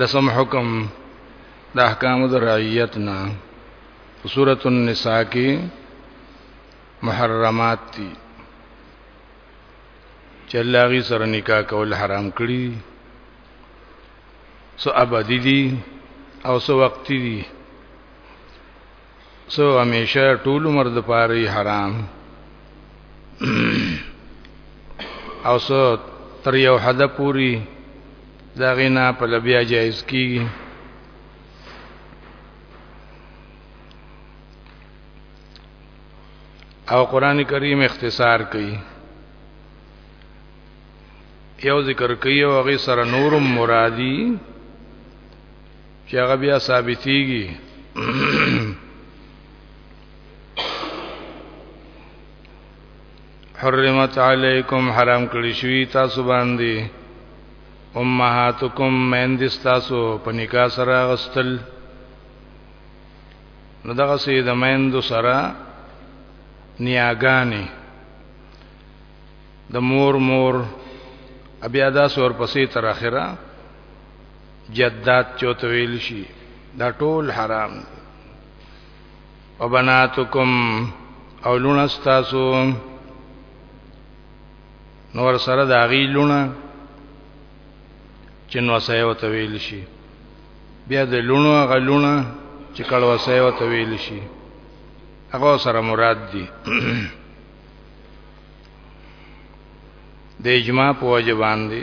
لسم حکم د احکام د رعیت نه سورۃ النساء کې محرمات دي چې الله غي سره نکاح کول حرام کړی سو ابدی دي او سو وقتی دي سو همیشه ټول عمر د پاره حرام او سو تر یو حد پوری دا غینا په لبیا جایز کیږي او قران کریم اختصار کوي یو ذکر کوي او غي سره نورم مرادي چې هغه بیا ثابتېږي حرمت علیکم حرام کړی شوی تاسو باندې امهاتکم مندس تاسو په نکاح سره غستل نو دغه سي د مندو سره نیاګانی د مور مور بیا دا سور پسې تر اخره جدات چوت ویل شي دا ټول حرام دي وبناتکم او لونه ستاسو نور سره دا غي لونه چې نو سه یو تویل شي بیا د لونو غلونه چې کله وسه یو تویل شي هغه سره مراد دي د اجماع په وجه باندې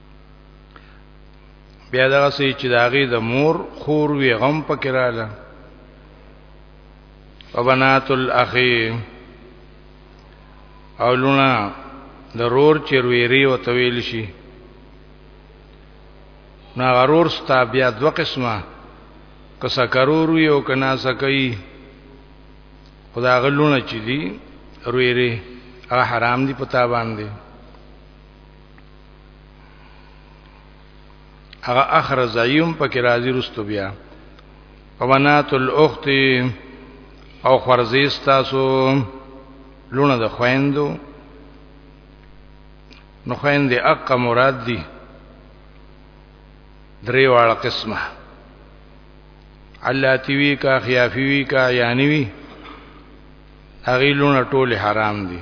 بیا دا سې چې داغه د مور خور وی غم پکراله وبنات الاخی او لونه ضرور چې ویری او طویل شي نا غرور ستا بیا دو قسمه که سکرور وی او که نا سکی خدا غلونه چې دي ویری هغه حرام دي پتا باندې هغه اخر زایم په کې راځي رستو بیا وبنات الاخت او خرزی تاسو لونه د خويندو نو خويندې اقا مراد دي درې واړه قسمه علاتی وی کا خیافی وی کا یانی وی هغه لونه ټول حرام دي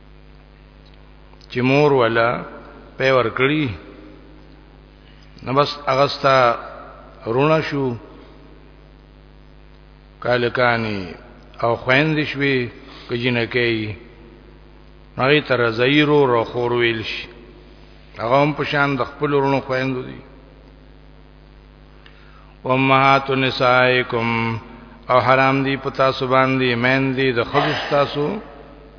چې مور ولا په ور کړی نو بس اغستا رونه شو کالکانی او خويند شوي کجنه کوي هغه تر زیرو رو خور ویل شي هغه هم په شان د خپل ورونو خويندو دي امهات نسائکم او حرام دي پتا سو باندې مین دي د خبستاسو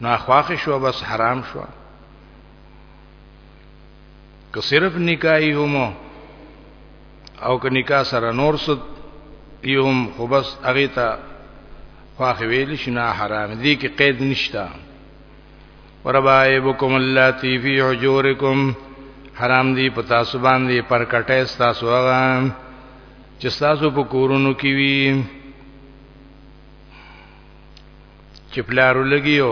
نو اخواخ شو بس حرام شو که صرف نکاح یوم او که نکاح سره نور صد یوم خو بس هغه ته خواخ ویل شنه حرام دي کې قید نشتا وربایبکم اللاتی فی حجورکم حرام دي پتا سبحان دي پر کټه تاسو هغه چې تاسو په کورونو کې وی چې پلارو لګیو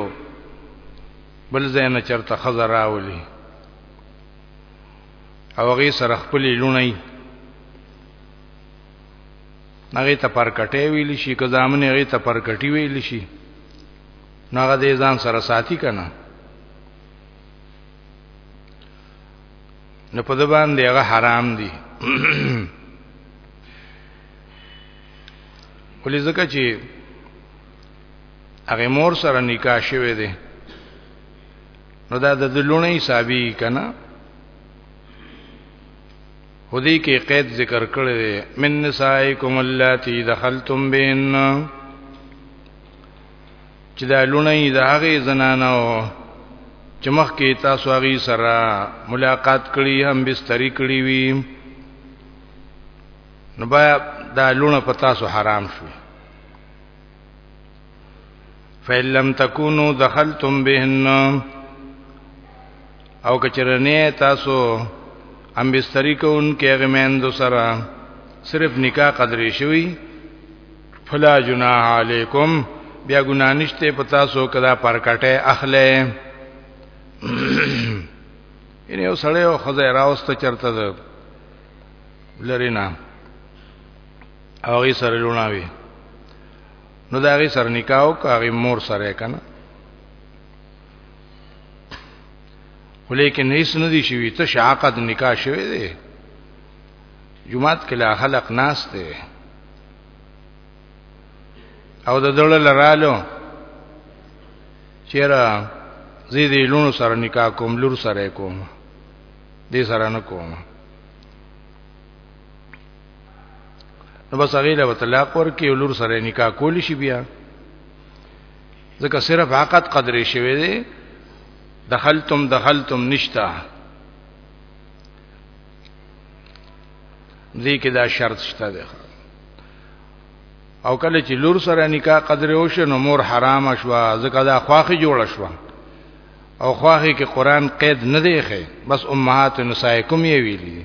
بل ځای نه چرته خزر راولي او هغه سره خپل لونی هغه ته پرکټې ویل شي که ځامن هغه ته پرکټي ویل شي نو هغه دې ځان سره ساتي کنه نو په د باندې هغه حرام دي ولې ځکه چې هغه مور سره نکاح شوه دی نو دا د دلونه حسابي کنا هدي کې قید ذکر کړی دی من نسائکم اللاتی دخلتم بین چې دا لونه د هغه زنانو چې مخکې تاسو هغه سره ملاقات کړي هم بستری کړي وي نو بیا دا لونه په تاسو حرام شوه فإن لم تكونوا دخلتم بهن او کچرنه تاسو ام بستری کون کې غمندو سره صرف نکاح قدرې شوی فلا جناح علیکم بیا ګنا نشته پتا سو کدا پرکټه اخله ان یو سړی او خزه راوسته چرته لرینا او غي سره لوناوي نو دا غي سره نکاح او هغه مور سره کنه ولیکن هیڅ نه دی شوی ته شعقد نکاح شوی دی جمعات کله خلق ناس دی او د دړه لرالو چیرې زیدې لونو سره نکاح کوم لور سره کوم دې سره نه کوم نو بس هغه له طلاق ورکې ولور سره نکاح کول شي بیا ځکه صرف عقد قدرې شوی دی دخلتم دخلتم نشتا دې کې دا شرط شته دی او کله چې لور سره نکاح قدرې وشو نو مور حرام شو ځکه دا خواخي جوړ شو او خواخي کې قران قید نه دی ښه بس امهات نسائکم یې ویلي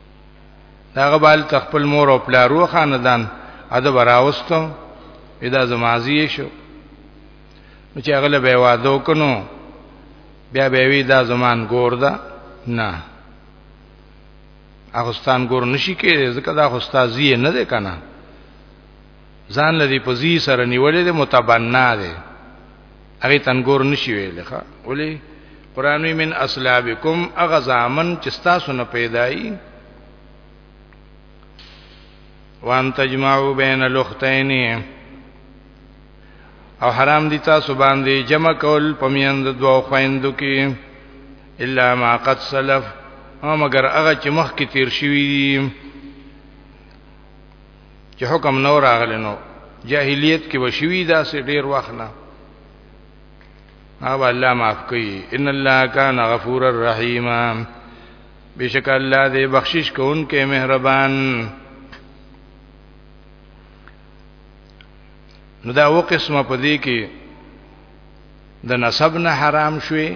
داغه بال تخپل مور او پلارو خاندان ادب راوستو ادا زمازی شو نو چې هغه به وادو کنو بیا به وی دا زمان ګور ده نه اخستان ګور نشی کېږي ځکه دا خو استادی نه ده کنه ځان لدی په زی سره نیولې ده متبنا ده هغه تنګور نشي ویلې ښا ولي قران من اسلابکم اغزامن چې تاسو نه پیدایي وان تجمعوا بین الاختین او حرام دي تاسو باندې جمع کول پمیند دوه خويندو کې الا ما قد سلف او مگر هغه چې مخکې تیر شوی دي چې حکم نو راغلی نو جاهلیت کې وشوي دا سه ډیر وخت نه او الله معاف کوي ان الله کان غفور الرحیم بشک الله دې بخشش کوونکې مهربان نو دا و قسمه په دې کې د نسب نه حرام شوي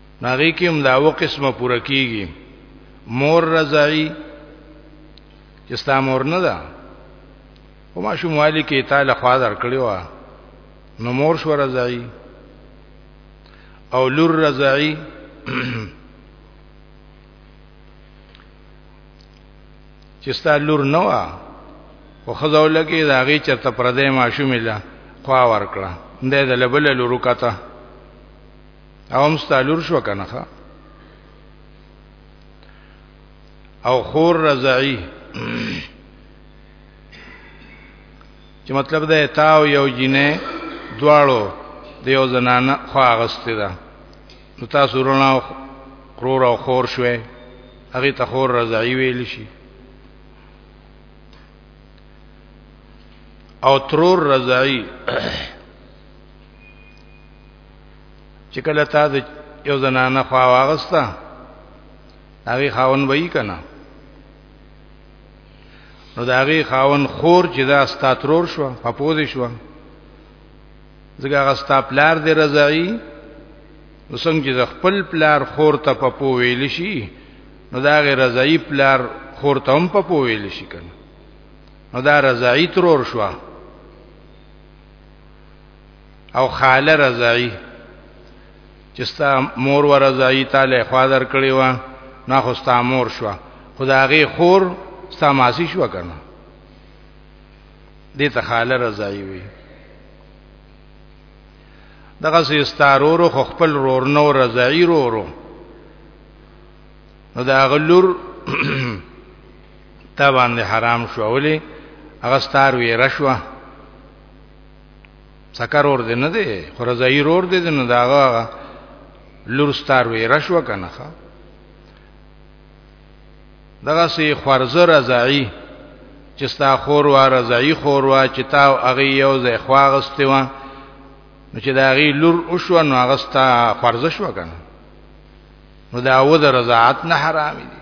ناغي کې هم دا و قسمه پوره کیږي مور رضاعي چې ستا مور نه ده او ما شموالي کې تعالی خوا در کړی و نو مور شو رضاعي او لور رضاعي چې ستا لور نه و او خزاو لګي دا غي چرته پردې ماشومې لا خوا ورکړه دې د لبل لورو کته او هم ستالور شو کنه او خور رضعی چې مطلب ده تاو یو جینې دواړو د یو زنانه خو اغسته ده نو تاسو ورونه قرور او خور شوي هغه ته خور رضعی ویل شي او ترور رضعی چې کله تا د یو زنانه خوا واغستا هغه خاون وای کنه نو دا هغه خاون خور چې دا ستاترور شو په پوزې شو ځګه هغه ستا پلار دی رضای نو څنګه چې خپل پلار خور ته په پو ویل شي نو دا غیر رضای پلار خور ته هم په پو ویل شي کنه نو دا رضای ترور شو او خاله رضاعي چې ستا مور و رضاعي تعالی خوا در کړی و نه خو ستا مور شو خدایغه خور ستا ماسی شو کنه دې ته خاله رضاعي وي دغه سي ستارورو خو خپل رور نو رضاعي رورو نو دا غلور تا باندې حرام شو ولې هغه ستار وی رشوه سکر اور دې نه دی خو رضای رور دې نه داغه لور ستار وی رشوه کنه ښا دغه سي خورزه رضای چې ستا خور وا رضای خور وا چې تا او هغه یو ځای خواغسته و نو چې دا غي لور او شو نو هغه ستا خورزه شو کنه نو دا و د رضاعت نه حرام دي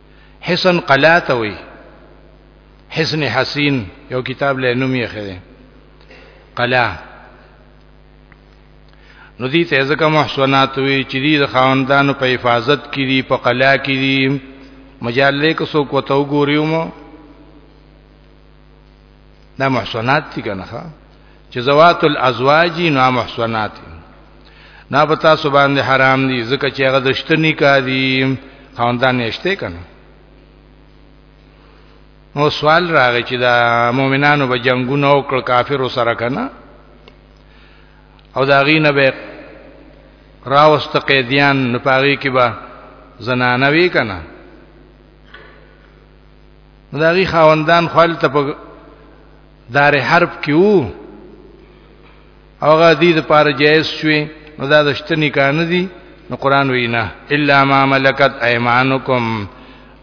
حسن قلا ته وي حسن حسین یو کتاب له نوم یې خره قلا نو دي ته ځکه محسنات وي چې دي د خاوندانو په حفاظت کې دي په قلا کې دي مجال لیک سو کو تو ګوريوم دا محسنات دي کنه چې زوات الازواج نو محسنات نه پتا سبحان دي حرام دي ځکه چې هغه دشتنی کا دي خواندان نشته کنه نو سوال راغی چې دا مؤمنانو به جنگونه او کړ کافر سره کنه او دا غینه به راوست قیدیان نو پاغي کې به زنانه وی کنه دا غي خاوندان خپل ته په دار حرب کې وو هغه دې د پاره جایز شوي نو دا د شته نکاح نه دي نو قران وینا الا ما ملکت ايمانکم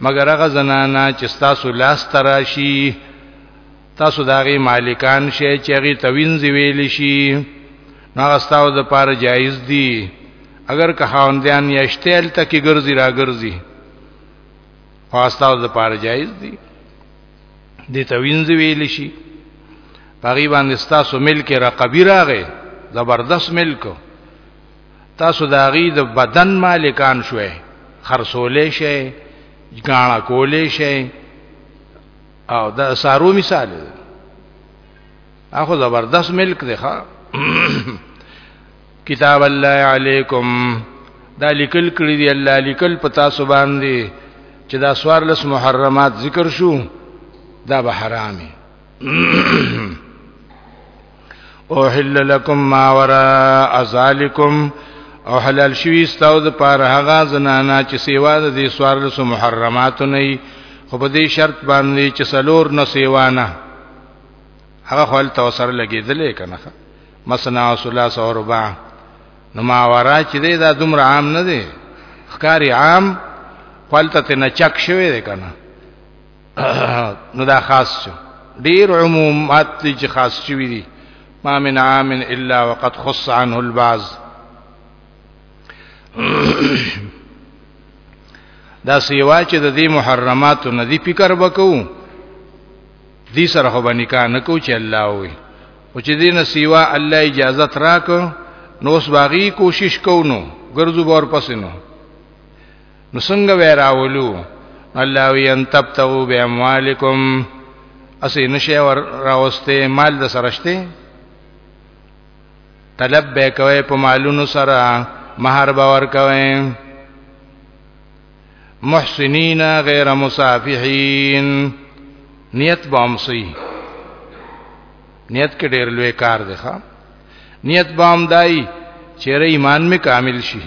مگر هغه زنانا چې تاسو لاس تراشي تاسو داغي مالکان شي چې هغه توینځ ویل شي نو هغه تاسو د پاره جایز دي اگر که خاوندان یشتل تکي ګرځي را ګرځي فاستاو د پاره جایز دي د توینز ویل شي پاغي باندې تاسو ملک رقبی راغې زبردست ملک تاسو د غي د بدن مالکان شوي خرصولې شي ګاڼه کولې شي او د سارو مثال اخو زبردست ملک دی ښا کتاب الله علیکم دا لیکل کړی دی الله لیکل پتا سو باندې چې دا سوار لس محرمات ذکر شو دا به حرامي اوحل لكم ما وراء ذلكم او حلال شوی استاو د پار هغه زنانا چې سیوا د دې سوار لس محرمات نه خو په دې شرط باندې چې سلور نه سیوا نه هغه خپل توسر لګیدلې کنه مسنا او ثلاث او رباع نو ما ورا چې دی دا دومره عام نه دی ښکاری عام خپلته ته نه چک شوی دی کنه نو دا خاص شو ډیر عمومات چې خاص شوی دی ما من عام الا وقد خص عنه البعض دا سیوا چې د دې محرماتو نه دی فکر وکاو دې سره خو باندې کا نه کو چې الله وي او چې دینه سیوا الله اجازه تراک نو اوس باغی کوشش کوونو ګرځو بور پسینو نو څنګه وراولو الله وی ان تبتغوا باموالکم اسی نشه ور راوسته مال د سرشته طلب به کوي په مالونو سره مہر باور کوي محسنین غیر مصافحین نیت بام سی نیت کې ډېر لوی کار دی ښا نیت بام دای چیرې ایمان می کامل شي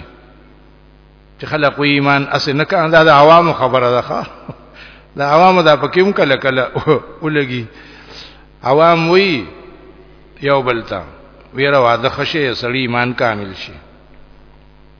چې خلق و ایمان اس نه کان دا د عوام خبره ده ښا د عوام دا پکیم کله کله ولګي عوام وی یو بلتا ویره واده خشه سړی ایمان کامل شي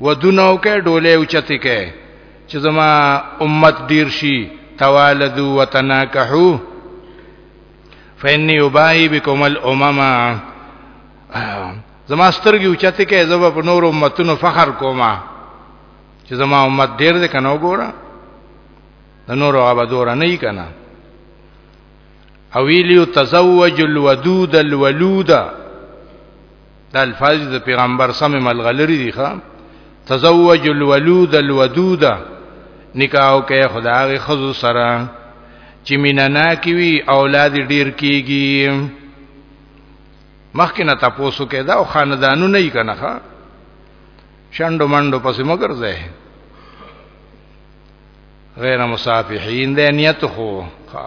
ودونو کې ډولې اوچتې کې چې زما امت ډیر شي توالدو وتناکحو فإني أباهي بكم الأمم زما سترګي اوچته کې زما په نور امتونو فخر کوما چې زما امت ډیر دې کنه وګوره د نور هغه دور نه یې کنه او ویلیو تزوج الودود الولود دا الفاظ د پیغمبر سم ملغلری دي ښا تزوج الولود الودود نکاح کوي خدای خزو سره چې مینا نا کوي اولاد ډیر کیږي مخکې نه تاسو کې دا خاندانو نه یې کنه ښا شندو منډو پسې مګر ځای غیر مصافحین د نیت خو ښا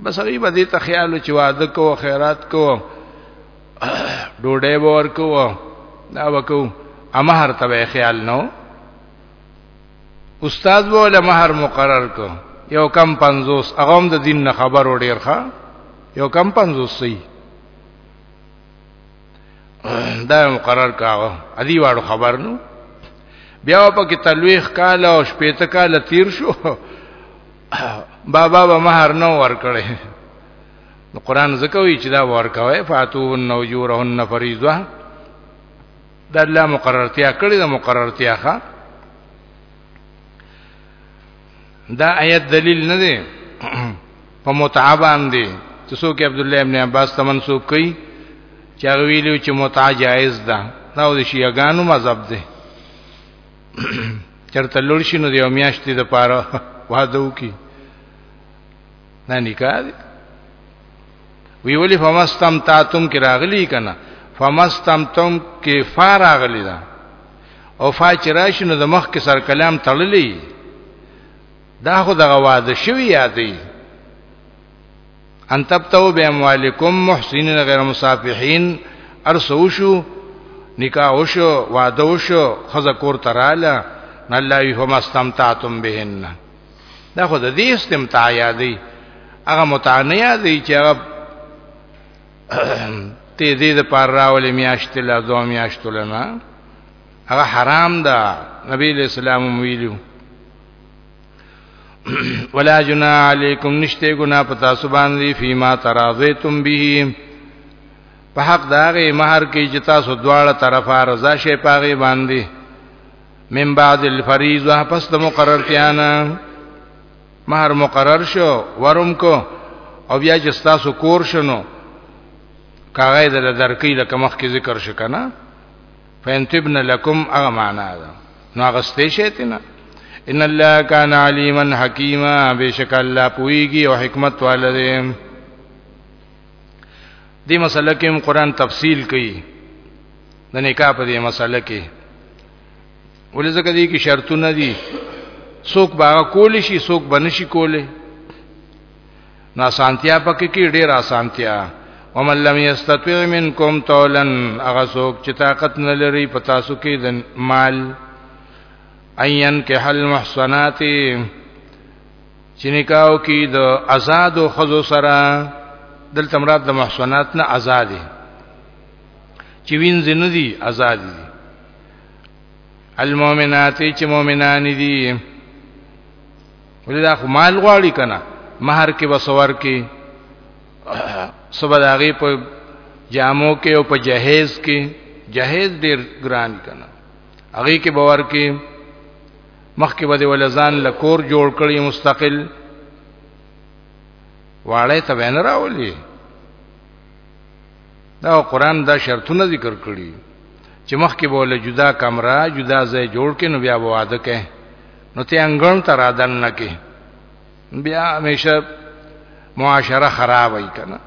بس هغه به دې ته خیال چې واده کو خیرات کو ډوډۍ ور کو دا وکو امهر ته خیال نو استاد ووله مہر مقرر کو یو کم 50 اغم د دین نه خبر وړیر ښا یو کم 50 سی دا مقرر کاوه ادي واړو خبر نو بیا په کې تلويخ کال او شپېته کال تیر شو بابا به مہر نو ور کړي نو قران زکوي چې دا ور کوي فاتو نوجورهن فریضه دا الله مقررتیا کړی دا مقررتیا ښه دا آیت دلیل نه دی په متعه باندې چې څوک عبد الله ابن عباس ته منسوب کړي چې ویلو چې متعه جائز ده دا د شیعاګانو مذهب دی چرته لول شي نو د یو میاشتې د پاره واده وکي نه نکاح دی وی ولی فمستم تاتم کې راغلی کنه فمستم تم کې فارغلی دا او فاچراش نو د مخ کې سر کلام تړلی دا خو دغه واده شوی یادې ان تبتو باموالکم محسنین غیر مصافحین ارسو شو نکاح وشو واده وشو خزه کور تراله نه الله وی هم استمتعتم بهن دا خو د دې استمتاع یادې هغه متعنه یادې چې هغه ته دې د پار راولې میاشت لا دوه میاشت لنا هغه حرام ده نبی له سلام ویلو ولا جنا علیکم نشته ګنا پتا سبحان دی فیما تراضیتم به په حق داغه مہر کې چې تاسو دواړه طرفه رضا شي پاغه باندې من بعد الفریضه پس د مقرر کیانا مہر مقرر شو ورم کو او بیا چې تاسو کور شنو کاغه د درکې لکه مخ کې ذکر شکنه فینتبن لکم هغه معنا ده نو هغه ستېشته نه ان الله کان علیما حکیما بشک الله پویږي او حکمت والده دې مسله کې هم قران تفصیل کوي د نکاح په دې مسله کې ولې ځکه دې کې شرطونه دي څوک باغ کول شي څوک بنشي کوله نو اسانتیا پکې کې ډیر اسانتیا ومن لم یستطع منکم طولا هغه څوک چې طاقت نه لري په تاسو کې د مال عین کې حل محسنات چې نکاو کې د آزاد او خزو سره دلته مراد د محسنات نه آزاد دي چې وینځ نه دي آزاد دي المؤمنات چې مؤمنان دي ولې دا خو مال غواړي کنه مہر کې وسور کې صبح داغه په جامو کې او په جهیز کې جهیز ډیر ګران کنه هغه کې باور کې مخکې به ولزان لکور جوړ کړي مستقل واړې ته وین راولي دا قران دا شرطونه ذکر کړي چې مخکې به ول جدا کمره جدا ځای جوړ کړي نو بیا به واده کوي نو ته انګړ ته را دننه کې بیا همیشه معاشره خراب وي کنه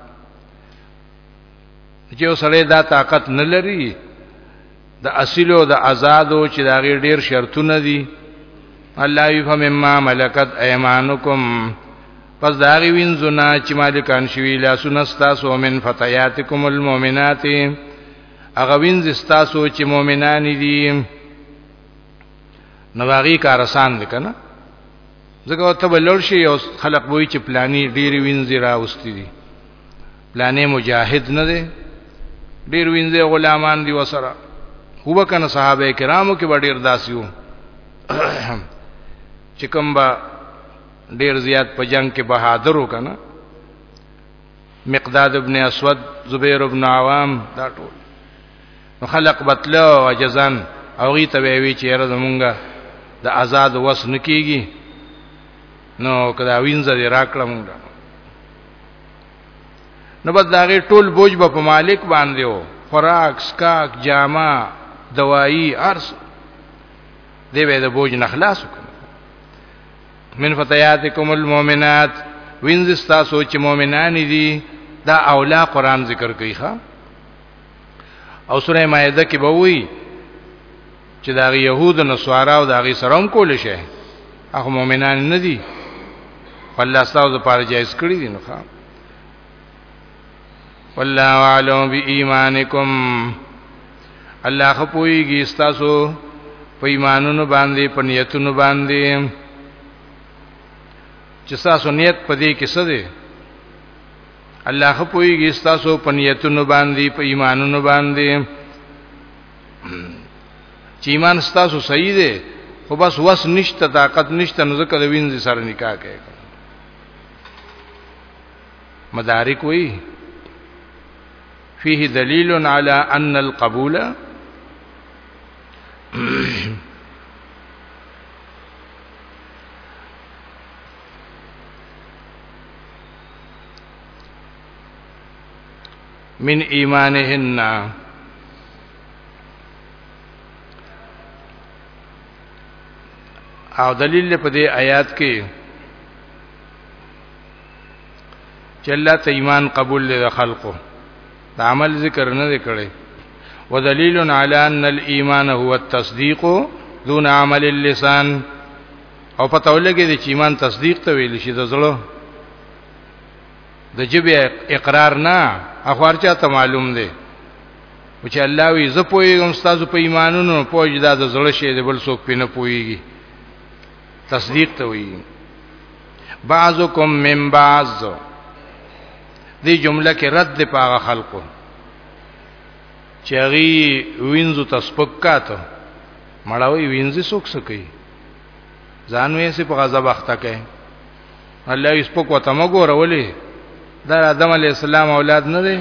چې وسړی دا طاقت نه لري د اصل او د آزادو چې دا غیر ډیر شرطونه دي الله یفهم ما ملکت ایمانکم پس دا غي وینځونه چې مالکان شوی لاسونه ستاسو من فتياتکم المؤمنات اغه وینځ ستاسو چې مؤمنان دي نو هغه کار آسان دی کنه ځکه ته بلل شي او خلق وای چې پلاني ډیر وینځي راوستي دي پلاني مجاهد نه دی ډیر وینځي غلامان دي وسره هو کنه صحابه کرامو کې ډیر داسیو چې کوم با ډیر زیات په جنگ کې بهادر وکنه مقداد ابن اسود زبیر ابن عوام دا ټول نو خلق بتلو وجزان او غي ته وی چې را زمونږه د آزاد وس نکیږي نو کدا وینځه دی راکړه مونږ نو بس دا غي ټول بوج به په مالک باندې وو خوراک سکاک جامه دوايي ارس دی به د بوج نخلاص وکړه من فتياتكم المؤمنات وینځ تاسو چې مؤمنان دي دا اولا قران ذکر کوي ښا او سوره مائده کې به وي چې دا يهود نو سوارا او دا غي سروم کول شي هغه مؤمنان نه دي الله ستاسو لپاره جایز کړی دي نو خام والله اعلم بإيمانكم الله خپويږي تاسو په ایمانونو باندې په نیتونو باندې چې تاسو نیت پدې کې څه دی الله خپويږي تاسو په نیتونو باندې په ایمانونو باندې چې ایمان تاسو صحیح دی خو بس وس نشته طاقت نشته نو ځکه د وینځ سره نکاح کوي مدارک وی فيه دليل على ان القبول من ایمانهن او دلیل په دې آیات کې چې الله ته ایمان قبول لري خلقو د عمل ذکر نه کړي ودلیل علی ان الايمان هو التصديق دون عمل اللسان او پته ولګي چې ایمان تصدیق ته ویل شي د زړه د جبه اقرار نه اخوار چاته معلوم دی او چې الله وی زه پویږم تاسو په ایمانونو پوج دا د زړه شی دی بل څوک پینې پویږي تصدیق ته وی بعضکم من بعض دې جمله کې رد دی پاغه خلقو چې هغه وینځو تسپکاته مړاوي وینځي سوک سکی ځان وې سي په غضب اخته کې الله یې سپکو ته مګور ولې دا آدم علی السلام اولاد نه دی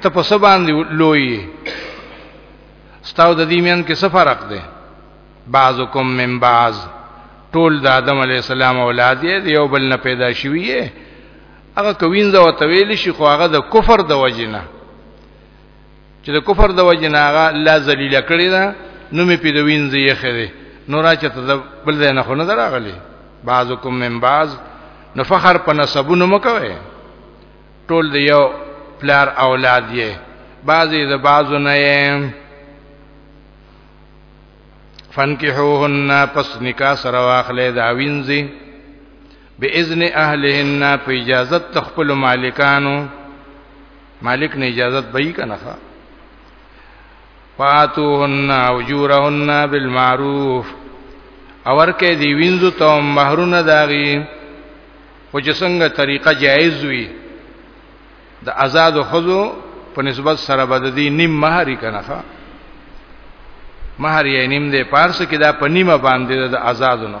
ته په سبا باندې لوی ستاو د دې مین کې څه فرق دی بعضکم من بعض ټول د آدم علی السلام اولاد یې یو بل نه پیدا شوی یې هغه کوینځه او تویل شي خو هغه د کفر د وجنه چې د کفر د وجه نه هغه لا ذلیل کړی دا نو می په دوین زیه خره نو را چې ته بل ځای نه خو نه دراغلی بعضکم من بعض نو فخر په نسبونو مکوي ټول دی یو پلار اولاد یې بعضی د بعضو نه یې فنکحوهن پس نکاح سره واخلې دا وینځي باذن اهلهن په اجازه تخپل مالکانو مالک نه اجازه بې کنه فاتوهن اوجورهن بالمعروف اور کې دی وینځو ته مہرونه داغي خو چې څنګه طریقه جایز وي د آزاد خزو په نسبت سره بد دي نیم مہر کنه مہر یې نیم دې پارس کې دا په نیمه باندې د آزاد نه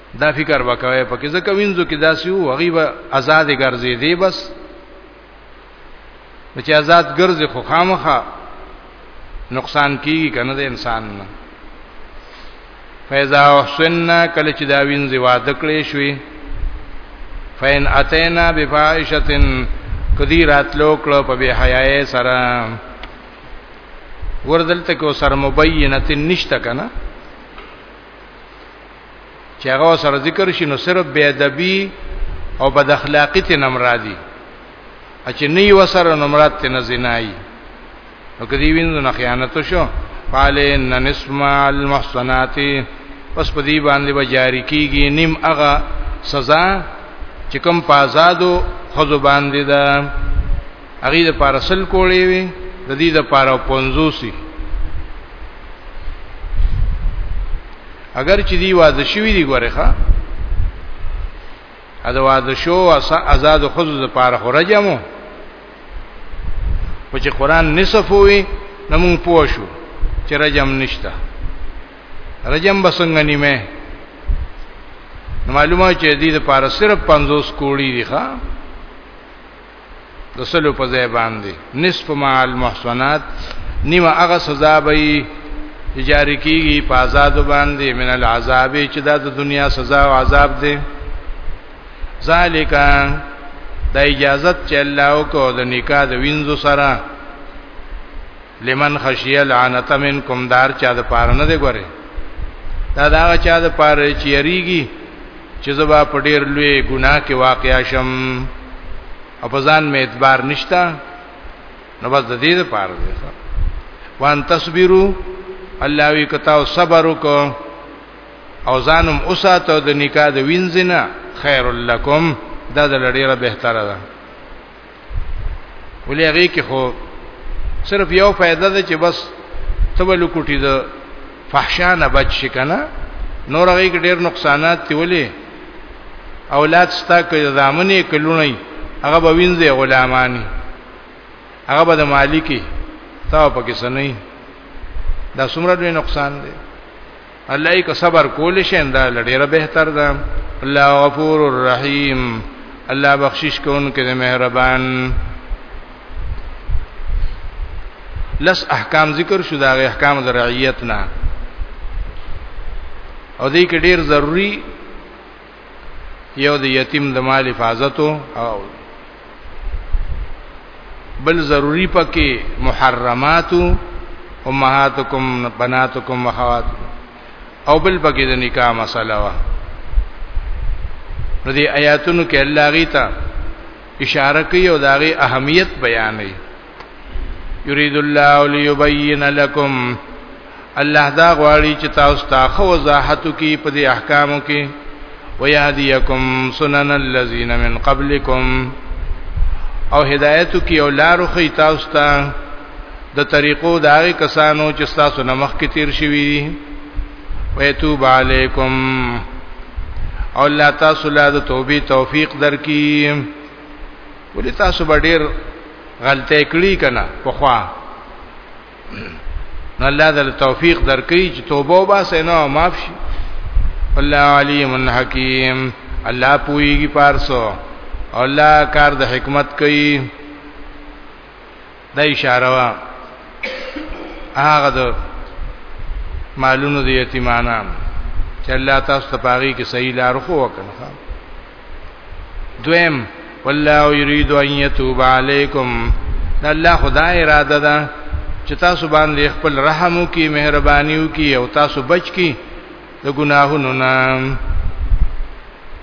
دا فکر وکوي پکې ځکه وینځو کې داسې وو هغه به آزاد ګرځي دی بس چې آزاد ګرځي خو خامخه نقصان کیږي کنه د انسان نه فیضا حسنا کله چې دا وینځي واده کړې شوې فین اتینا بفائشتن کدی راتلو کړه په بی حیاي سره وردل ته کو سر مبینه نشته کنه چې هغه سره ذکر شي نو صرف بی ادبی او بد اخلاقی ته نمرادي چې نه یو سره نمرات ته نه زنای نو کدی وینځو نه خیانت شو قاله ان نسمع المحصنات پس په دې باندې به جاری کیږي نیم هغه سزا چې کوم په آزادو خزو باندې ده هغه د پارسل کوړې وي د دې د پاره 50 اگر چې دی واده شوی دی ګوره ښا ادا واده شو آزاد خود د پاره خرجمو او چې قران نصف وي نمون پوه شو چې رجم نشته رجم بسنګ نیمه معلومه چې دې د پاره صرف 50 کوړی دی ښا د سلو په ځای باندې نصف مع المحصنات نیمه هغه سزا به جاری کیږي په آزاد باندې من العذاب چې دا د دنیا سزا او عذاب دی ذالک د اجازت چې الله او کو د نکاح د وینځو سره لمن خشی العنت منکم دار چا د پاره نه دی ګوره دا دا چا د پاره چې یریږي چې زبا په ډیر لوی ګناه کې واقع شم او په ځان مې اعتبار نشتا نو بس د دې لپاره دی وان تصبرو الله وی کتا او صبر وکړه او ځانم اوساته د نکاح د وینځنه خیر لکم دا د لړیره بهتره ده ولې هغه کې خو صرف یو فائدہ ده چې بس تبلو کوټی ده فحشانه بچ شي کنه نور هغه کې ډېر نقصانات دی ولې اولاد ستا کې ځامنې کلونی هغه به وینځي غلامانی هغه به د مالکی تا پکې سنئ دا څومره ډېر نقصان دی الله یې که صبر کول شي دا لډیره بهتر ده الله غفور الرحیم الله بخشش کوونکی دی مهربان لس احکام ذکر شو دا احکام د رعیت نه او دې کې ډیر ضروری یو د یتیم د مال حفاظت او بل ضروری پکې محرمات امهاتکم بناتکم وخوات او بل پکې د نکاح مسله وا نو دې آیاتونو کې الله غیتا اشاره کوي او داغي اهمیت بیانوي یرید الله ليبین لكم الله دا غواړي چې تاسو ته خو وضاحت کی په دې احکامو کې ويهديکم سنن الذين من قبلكم او هدایت کی او لارو خی تاسو ته د طریقو دا کسانو چې تاسو نه مخکې تیر شوي دي ويتوب علیکم او الله تاسو له د توبې توفیق درکې ولې تاسو به ډېر غلطه کړی کنه په خوا الله دې توفیق درکړي چې توبه وباسه نه معاف شي الله علیم حکیم الله پویږي پارسو الله کار د حکمت کوي د اشاره وا هغه د مالونو د یتیمانو چې الله تاسو ته پاغي کې صحیح لار خو وکړه دویم والله یرید ان یتوب علیکم دا الله خدا اراده ده چې تاسو باندې خپل رحم وکي مهرباني وکي او تاسو بچ کی د ګناهونو نه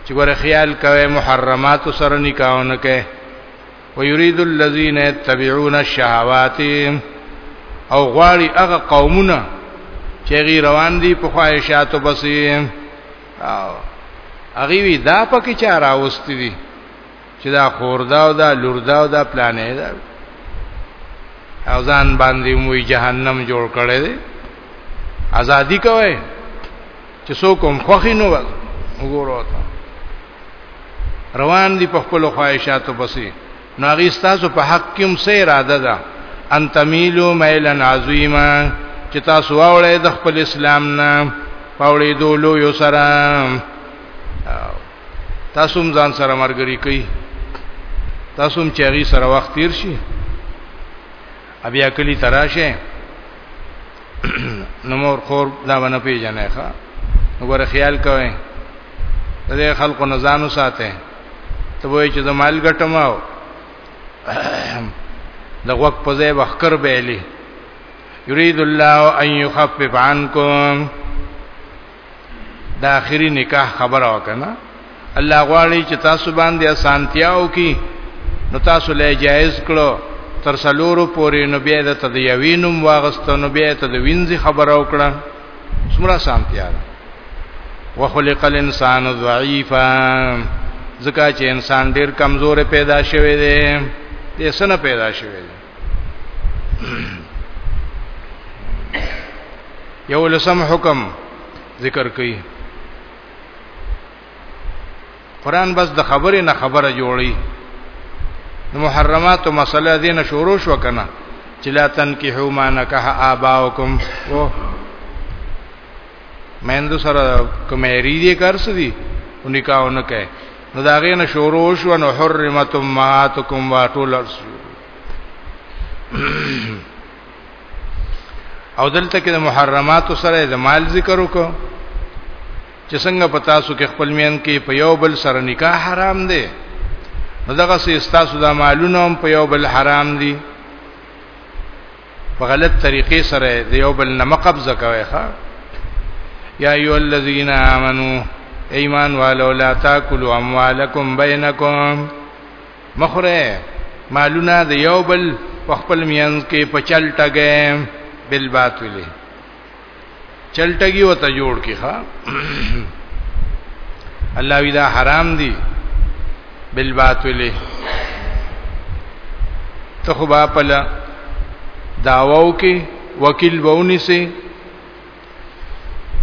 چې ګوره خیال کوي محرمات سره نکاحونه کوي ويريد الذين يتبعون الشهوات او غواړي هغه قومونه چې غیر روان دي په خواهشاتو بسې او هغه وی دا پکې چا راوستي دي چې دا خوردا او دا لوردا او دا پلانې دا او ځان باندې موي جهنم جوړ کړي دي ازادي کوي چې سو کوم خوخي نو وګورو روان دي په خپل خواهشاتو پسې نو هغه ستاسو په حق کې هم سه اراده ده ان تميلو ميلا عظيما چې تاسو واولې د خپل اسلام نه پاولې دولو یو سره تاسو هم ځان سره مرګري کوي تاسو هم چېغي سره وخت تیر شي بیا کلی تراشه نو مور خور دا باندې پیژنې ښا وګوره خیال کوئ د خلکو نزانو ساته ته وای چې زمال ګټماو د وخت په ځای وخکر بیلی یرید الله ان یخفف عنکم دا اخري نکاح خبره وکنه الله غواړي چې تاسو باندې اسانتیا وکي نو تاسو له جایز کړو تر سلورو پورې نو بیا د تدیوینم واغستنو بیا ته د وینځي خبره وکړه څومره سانتیا ده وخلق الانسان ضعیفا ځکه چې انسان ډیر کمزور پیدا شوی دی یې سن پیدا شوی دی یو لسم حکم ذکر کړي قران بس د خبرې نه خبره جوړي د محرمات او مسله دینه شروع شو کنه چې لا تنکحو ما نکح آباؤکم او مندو سره کومېری دي کارس دي او نکاح نه کوي نو دا غینه شروع شو نو حرمت امهاتکم واټول او دلته کې د محرمات سره د مال ذکر وکړو چې څنګه په تاسو کې خپل میان کې په یو بل سره نکاح حرام دی دغه سي تاسو د مالونو هم په یو بل حرام دي په غلط طریقې سره د یو بل نه مقبضه کوي ښا یا ایو الذین آمنو ایمان والو لا تاکلوا اموالکم بینکم مخره مالونه د یو بل په خپل میان کې په چل ټګې بالباطل چلټګي وته جوړ کی ښا الله وی دا حرام دي بالباطل ته خو با پل داواو کې وکیل بونی سي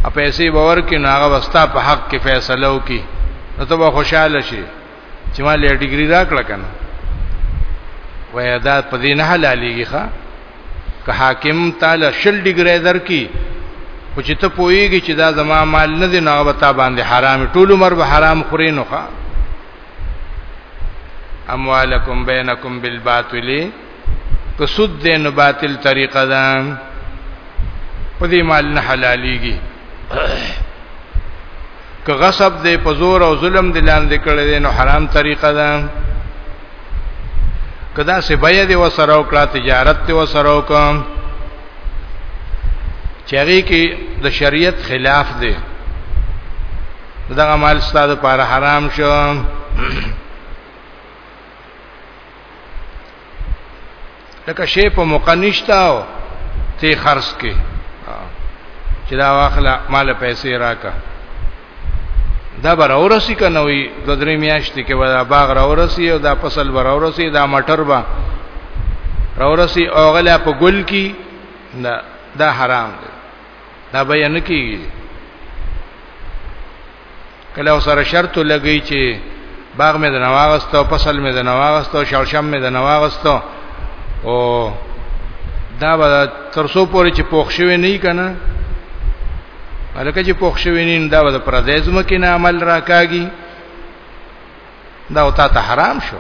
ا پیسې باور کې ناغه وستا په حق کې فیصله وکي نو ته خوشاله شي چې ما لې ډیګري راکړه کنه وای دا په دې نه حلاليږي ښا که حاکم تعالی شل ډیګري درکې خو چې ته پوېږي چې دا زما مال نه دی نه به تا باندې حرام ټول عمر به حرام خورې نو ښا اموالکم بینکم بالباطل که سود دې نو باطل طریقه ده په دې مال نه حلاليږي که غصب دې په زور او ظلم دې لاندې کړی دی نو حرام طریقه ده کدا سه بیا دې وسره او کړه تجارت دې وسره او کوم چری کې د شریعت خلاف دی دغه مال ستاسو لپاره حرام شو لکه شی په موقع نشتا او تی خرج کې چې دا واخله مال پیسې راکا دا بر اورسی کنه وي د درې میاشتې کې ودا باغ را اورسی او دا فصل بر اورسی دا مټر با را اورسی او غلا په ګل کې دا حرام دی دا بیان کیږي کله سره شرط لګی چې باغ مې د نواغستو فصل مې د نواغستو شړشم مې د نواغستو او دا به تر څو پورې چې پوښ شوی نه کنه الکه چې پوښ شوی نه دا به پر دې ځمکه نه عمل راکاږي دا او تا ته حرام شو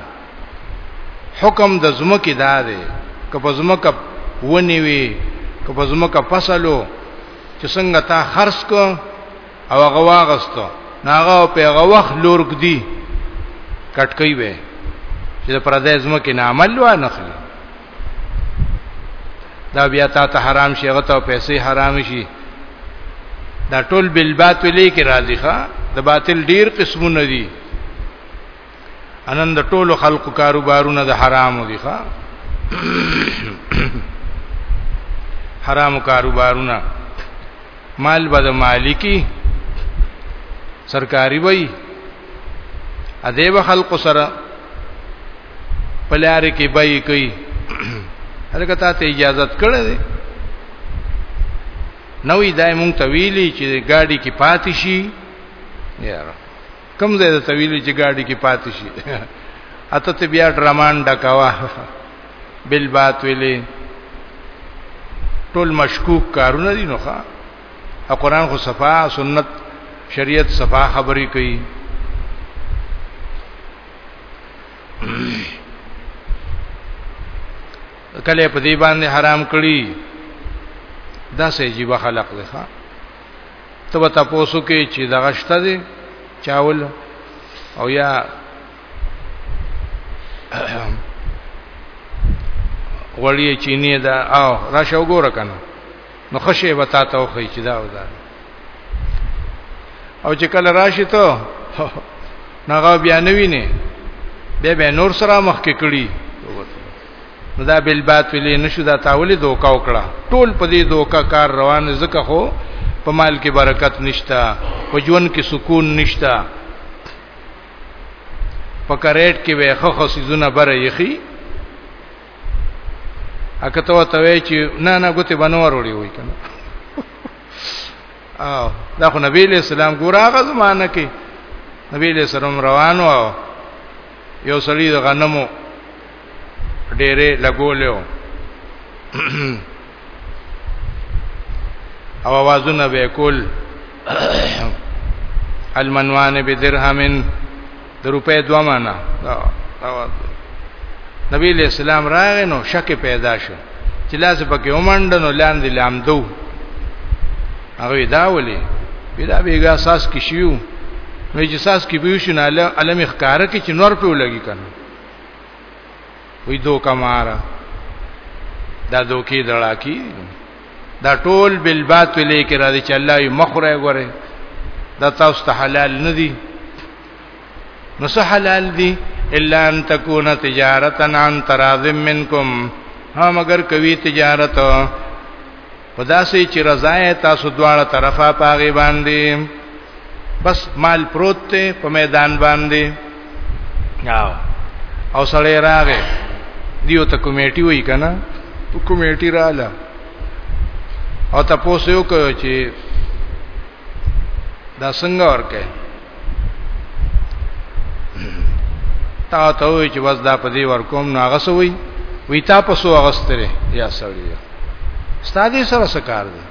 حکم د زمکه دا دی که په زمکه ونی وی که په زمکه فصلو چې څنګه تا خرص کو او هغه واغستو ناغه په هغه وخت لورګ دی کټکې وې چې پر دې زمکه نه عمل و نه خلی دا بیا تا ته حرام شي هغه ته پیسې حرام شي دا ټول بالباطلې کې راځي ښا د باطل ډیر قسمونه دي انند ټولو خلقو کاروبارونه د حرامو دي ښا حرامو کاروبارونه مال به د مالکی سرکاری وای ا دې به خلقو سره پلار کې بای کوي هغه ته ته اجازه کړې ده نوې دای مونږ ته ویلي چې ګاډي کې پاتې شي یاره کم ځای ته ویلي چې ګاډي کې پاتې شي اته ته بیا ډرامان ډکاوه بل بات ویلې ټول مشکوک کارونه دي نو ښا قرآن خو صفا سنت شریعت صفا خبرې کوي کله په دې باندې حرام کړی دا سه عجیب خلق دی ښا ته وتا پوسو کې چې دغه شته دی چاول او یا غوړی چینه دا او راشه وګوره کنه نو خشه به تا ته وخی چې دا ودا او چې کله راشي ته ناغه بیا نوی نه به به نور سره مخ کې کړي نو دا بل باطلې نشو دا تاولې دوکا وکړه ټول په دې دوکا کار روان زکه خو په مال کې برکت نشتا په ژوند کې سکون نشتا په کریټ کې وېخه خو سيزونه بره یخي اګه ته وته وی چې نه نه ګوتې بنور وړي وای کنه او دا خو نبی له سلام ګور هغه زمانہ کې نبی له سلام روانو او یو سړی د غنمو ډېرې لګولیو او आवाजونه به کول المنوان بدرهم د روپې دوه معنا نبی له اسلام راغی نو شک پیدا شو چې لاس پکې ومنډنو لاندې لاندو هغه دا ولي پیدا بیګا ساس کې شیو نو چې ساس کې به شنه علم ښکارا کې چې نور په لګي کنه وې دوکا مارا دا دوکي دړاکی دا ټول بالباطل کې را دي چې الله یې مخره غره دا تاسو ته حلال نه دي نو څه حلال دي الا ان تكون تجارتا عن تراض منکم ها مگر کوي تجارت خدا سي چې رضا تاسو دواړه طرفه پاغي باندې بس مال پروت ته په میدان باندې یاو او سړی راغې دیو ته کمیټي وای کنه په کمیټي رااله او تاسو یو کوي چې دا څنګه ورکه تا ته وای چې بس دا په دې ورکوم نو هغه سوی وی تا په سو اغستره یا سړی استاد سره سکار دی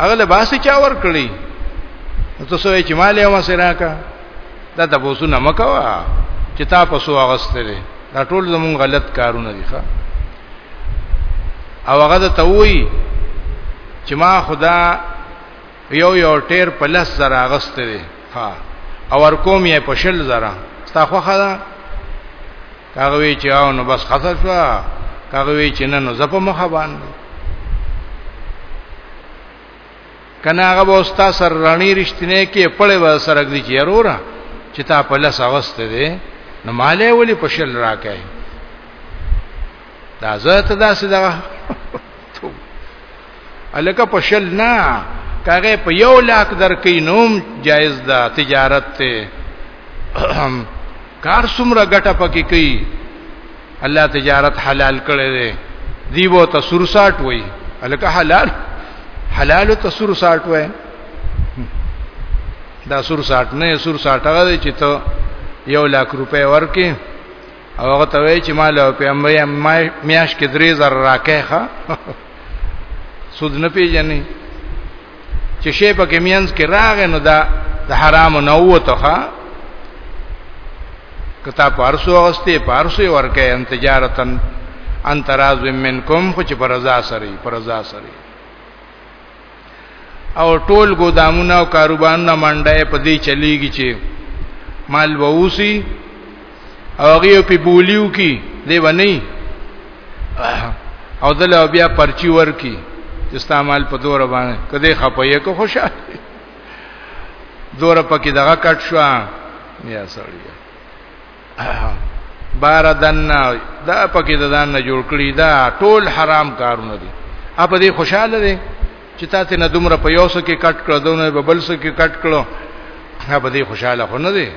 هغه له باسي چا ور کړی ته سوې چې مالې ما سره کا دا د بوسو نه مکوا چې تا په سو اغستلې دا ټول زمون غلط کارونه دي ښا او هغه د توي چې ما خدا یو یو ټیر په لس زره اغستلې ها او ورکوم یې په شل زره ستا خوخه ده هغه وی چې او نو بس خسر شو هغه وی چې نه نو زپ مخه باندې کنه هغه به ستا سر رانی رښتینه کې پړې و سرګ دي چې ورورا چې تا په لس اوسته دي نو مالې ولي په شل راکې دا زه ته داسې دا الکه په شل نه کاغه په یو لاک درکې نوم جایز ده تجارت ته کار څومره ګټه پکې کوي الله تجارت حلال کړی دی دی وو ته سور ساټ وای الکه حلال حلال ته سور ساټ وای دا سور ساټ نه سور ساټ هغه چې ته یو لاک روپے ورکې او هغه ته وی چې مال او پیغمبر میاش کې درې زر راکې ښا سود نه پیژنې چې شی په کې مینز کې راغ نو دا د حرام نه وته ښا کتا پارسو اغسته پارسو ورکه ان تجارتن ان تراز منکم خو چې پر رضا سره پر رضا سره او ټول ګودامونه او کاروبارونه منډه په دې چلیږي چې مال ووسی او هغه په بولیو کې دی ونی او دل بیا پرچی ورکی استعمال په دور باندې کده خپایې کو خوشاله دور پکې دغه کټ شو یا سړی باردن دا پکې د دان نه جوړ کړی دا ټول حرام کارونه دي اپ دې خوشاله دي چې تاسو نه دومره په یو سکه کټ کړو دونه په بل سکه کټ کړو اپ دې خوشاله خو نه دي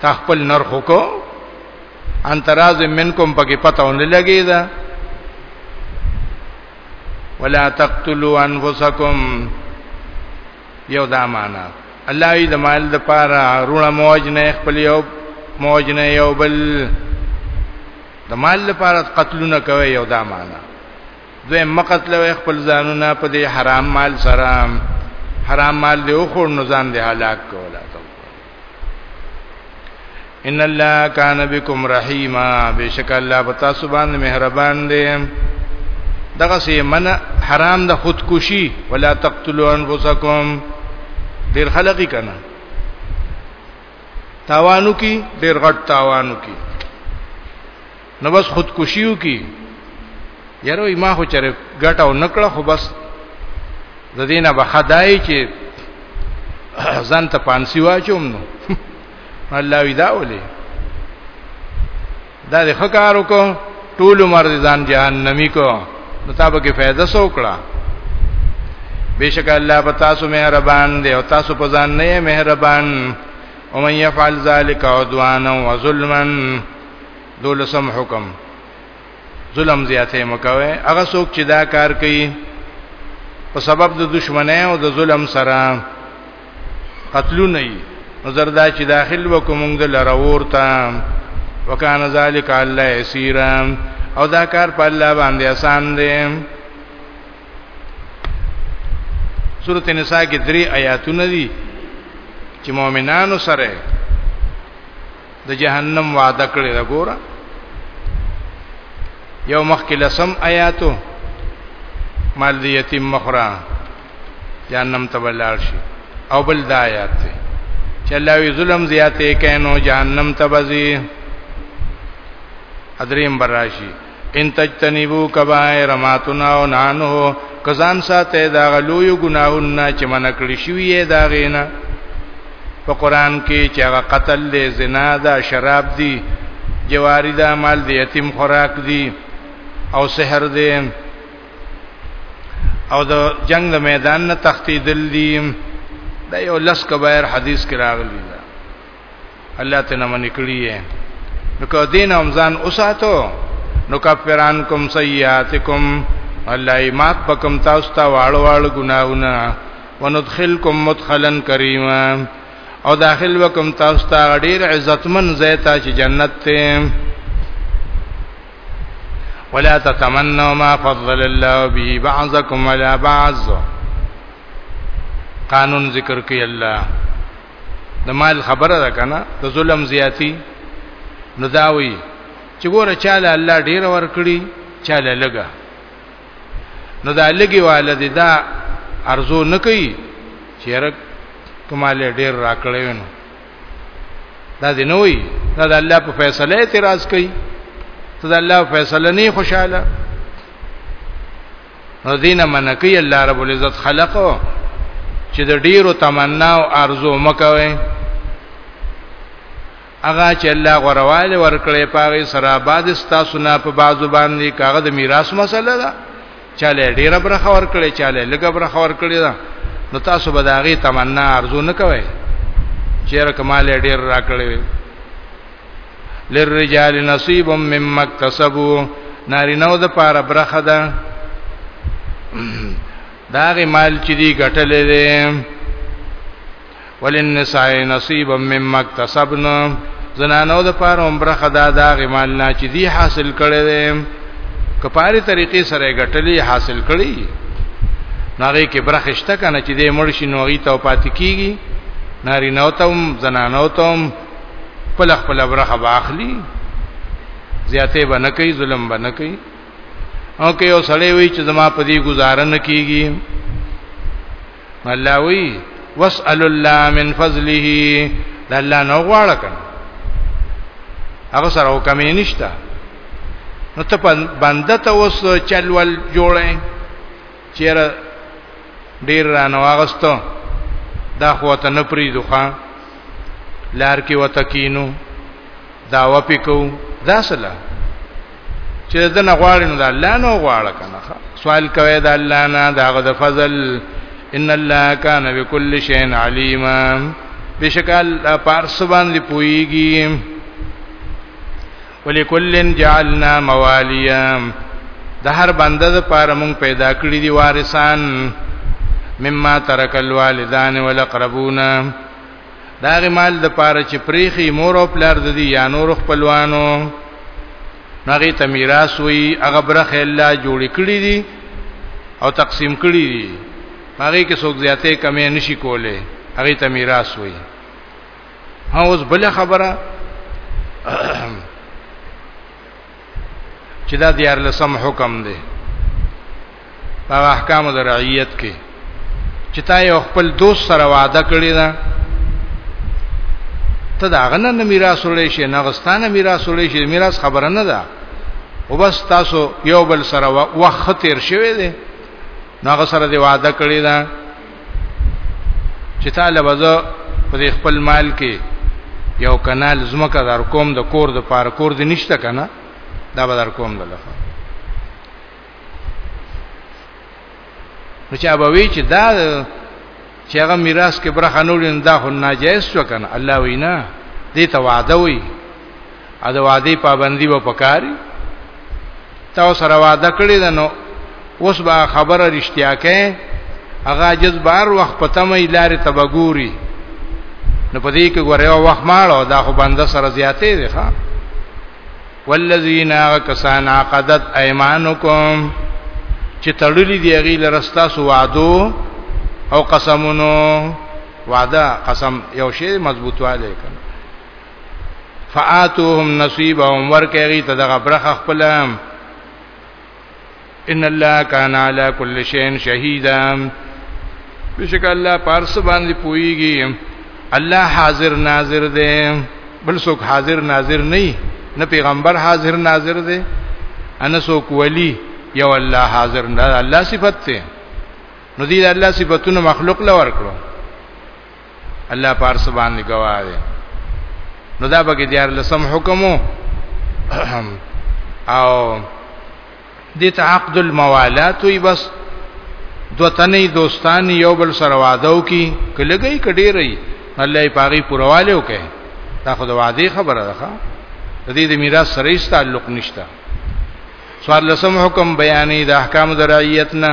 تا خپل نرخ کو انتراز منکم پکې پته ونه لګی دا ولا تقتلوا انفسکم یو دا معنا الله ای د مال د پاره رونه موج نه خپل یو موج نه یو بل د مال د پاره قتلونه کوي یو دا معنا دوی مقتل وي خپل ځانونه په دې حرام مال سره حرام مال دی خو نو ځان دی هلاک کولا ته ان الله کان بكم رحیما بشک الله پتا سبحان مهربان دی دغه سي من حرام د خودکشي ولا تقتلوا انفسکم ډیر خلقی کنا تاوانو کی ډیر غټ تاوانو کی نو بس خودکشیو کی یاره ما خو چر غټ او نکړه خو بس د دینه بخدای چې ځان ته پانسی واچوم نو الله وی دا ولي دا د خکارو کو ټول عمر ځان جهنمی کو نو تاسو کې فائدہ سوکړه بشک الله په تاسو مهربان دی او تاسو په ځان نه مهربان او من يفعل ذلك عدوانا وظلما دولسم حکم ظلم زیاته مکوي هغه څوک چې دا کار کوي په سبب د دشمنه او د ظلم سره قتلونه یې نظر دا چې داخل وکوم د لرور ته وکانه ذالک الله یسیرا او دا کار په الله باندې آسان دی سورته نساء کې درې آیاتونه دي چې مؤمنانو سره د جهنم وعده کړی دا ګوره یو مخکې لسم آیاتو مال دی یتیم مخرا جهنم ته بلار شي او بل دا آیات دی چې الله وی ظلم زیاتې کینو جهنم ته بزي ادریم براشي ان تجتنبو کبائر ما تنهون عنه کزان ساته دا غلوی ګناونه چې من کړی شوی دا غینا په قران کې چې هغه قتل دی زنا ده شراب دی جواری دا مال دی یتیم خوراک دی او سحر دی او د جنگ د میدان نه تختیدل دي دا یو لس کبایر حدیث کې راغلی دا الله ته نه منې کړی یې نو کو دین رمضان اوساتو نو کفران کوم سیئاتکم الله یې مات پکم تاسو ته واړو واړو ګناونه وندخلکم مدخلا کریما او داخل وکم تاسو ته ډیر عزتمن زیتا چې جنت ته ولا تتمنوا ما فضل الله به بعضكم على بعض قانون ذکر کوي الله د مال خبره ده کنه د ظلم زیاتی نو داوي چې ګوره چاله الله ډیر ورکړي چاله لګا نو دا لګي والد دا ارزو نه کوي چې رک کوماله ډیر راکړې ونه دا دی نه وي دا د الله په فیصله اعتراض کوي ته د الله فیصله نه خوشاله نو دینه منکی الله رب العزت خلقو چې د ډیرو تمنا او ارزو مکوي اغه چې الله غرواله ورکړې پاره سره باد ستا سنا په بازو باندې کاغه د میراث مسله ده چاله ډیره برخه ور کړې چاله لږه برخه ور کړې ده نو تاسو به داغي تمنا ارزو نه کوئ چیرې کمال ډیر را کړې للرجال نصیب مما اكتسبوا نارینه د پاره برخه ده داغه مال چې دی ګټلې ده وللنساء نصيبا مما اكتسبنا زنانو د پاره هم برخه دا دا غمال نه چې دی حاصل کړي دي کپاره طریقې سره غټلې حاصل کړي ناغي کې برخه شته کنه چې دې مرشي نوغي ته پات کیږي ناری نو تم زنانو تم خپل خپل برخه واخلي زیاته بنه کوي ظلم بنه کوي او که یو سړی وي چې زما په دې گزارنه کیږي الله وی واسال الله من فضله د الله نو غواړه کنه هغه سره حکم یې نشته نو ته بنده ته اوس چلول جوړه چیر ډیر رانو واغستو دا خو ته نه پریدو خان لار کې وتکینو دا وپی کو دا سلا چې دنه غواړي نو الله نو غواړه کنه سوال کوي دا الله نه دا غد فضل ان الله کان بكل شيء عليما بشکل پارس باندې پويږي ولکلن جعلنا موالیا د هر بنده د پاره مونږ پیدا کړی دی وارثان مما ترک الوالدان والاقربون دا غي مال د پاره چې پریخي مور او پلار د دي یا نور خپلوانو نغی ته میراث وی هغه برخه الله جوړ کړی دی او تقسیم کړی دی هغه کې څوک زیاتې کمې نشي کوله هغه ته میراث وی اوس بل خبره چې دا دیار لسم حکم دی په احکام د رعیت کې چې تا یو خپل دوست سره وعده کړی دا ته دا غنه نه میراث ولې شي نه غستانه میراث ولې شي میراث خبره نه ده او بس تاسو یو بل سره وخت تیر شوی دی نو هغه سره دی وعده کړی دا چې تعالی وزه په خپل مال کې یو کانال زمکه در کوم د کور د پار کور د نشته کنه دا به در کوم دلته نو چې ابوي چې دا چې هغه میراث کې برخه نور نه دا خو ناجایز شو کنه الله وینا دې ته وعده وي ا د وعده پابندي و پکاري تا سره وعده کړی ده نو اوس به خبره رښتیا کړي هغه جز بار وخت پته مې لارې تبګوري نو په دې کې غوړې وخت ماړو دا خو بنده سره زیاتې دي ښا والذین کسان عقدت ایمانکم چې تړلې دی غي لرستا سو وعدو او قسمونو وعده قسم یو شی مضبوطواله کړه فآتوهم نصیبهم ورکړي ته دغه برخه خپل ان الله کان علی کل شیء شهیدا بشک الله پارس باندې پویږي الله حاضر ناظر دی بل څوک حاضر ناظر نه نه پیغمبر حاضر ناظر دی ان څوک ولی یو الله حاضر نه الله صفت ته نو دې الله صفاتونه مخلوق لور کړو الله پار سبحان دی گواه دی نو دا بګی دیار لسم حکمو او دې ته عقد الموالات وي بس دو تنې دوستان یو بل سره وعده وکي کلهګي کډې رہی الله یې پاغي پرواله وکي دا خو د وعده خبره ده د دې د میراث سره هیڅ تعلق نشته سوال لسم حکم بیانې د احکام د رعیت نه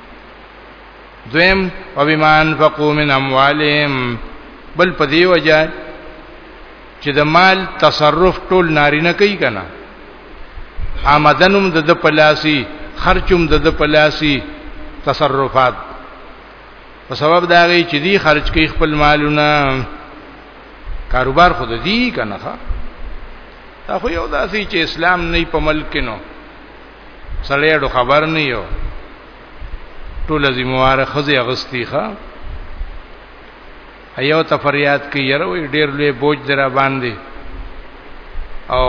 دویم او بیمان فقو من اموالهم بل په دی وجه چې د مال تصرف ټول نارینه کوي کنه آمدنم د د پلاسی خرچم د د پلاسی تصرفات په سبب دا غي چې دی خرج کوي خپل مالونه کاروبار خود دی کنه دا خو یو داسې چې اسلام نه په ملک کې نو سړی اډو خبر نه یو ټول ذمہوار خزه اغستی ښا ایو ته فریاد کوي یره وی ډیر لوی بوج درا باندې او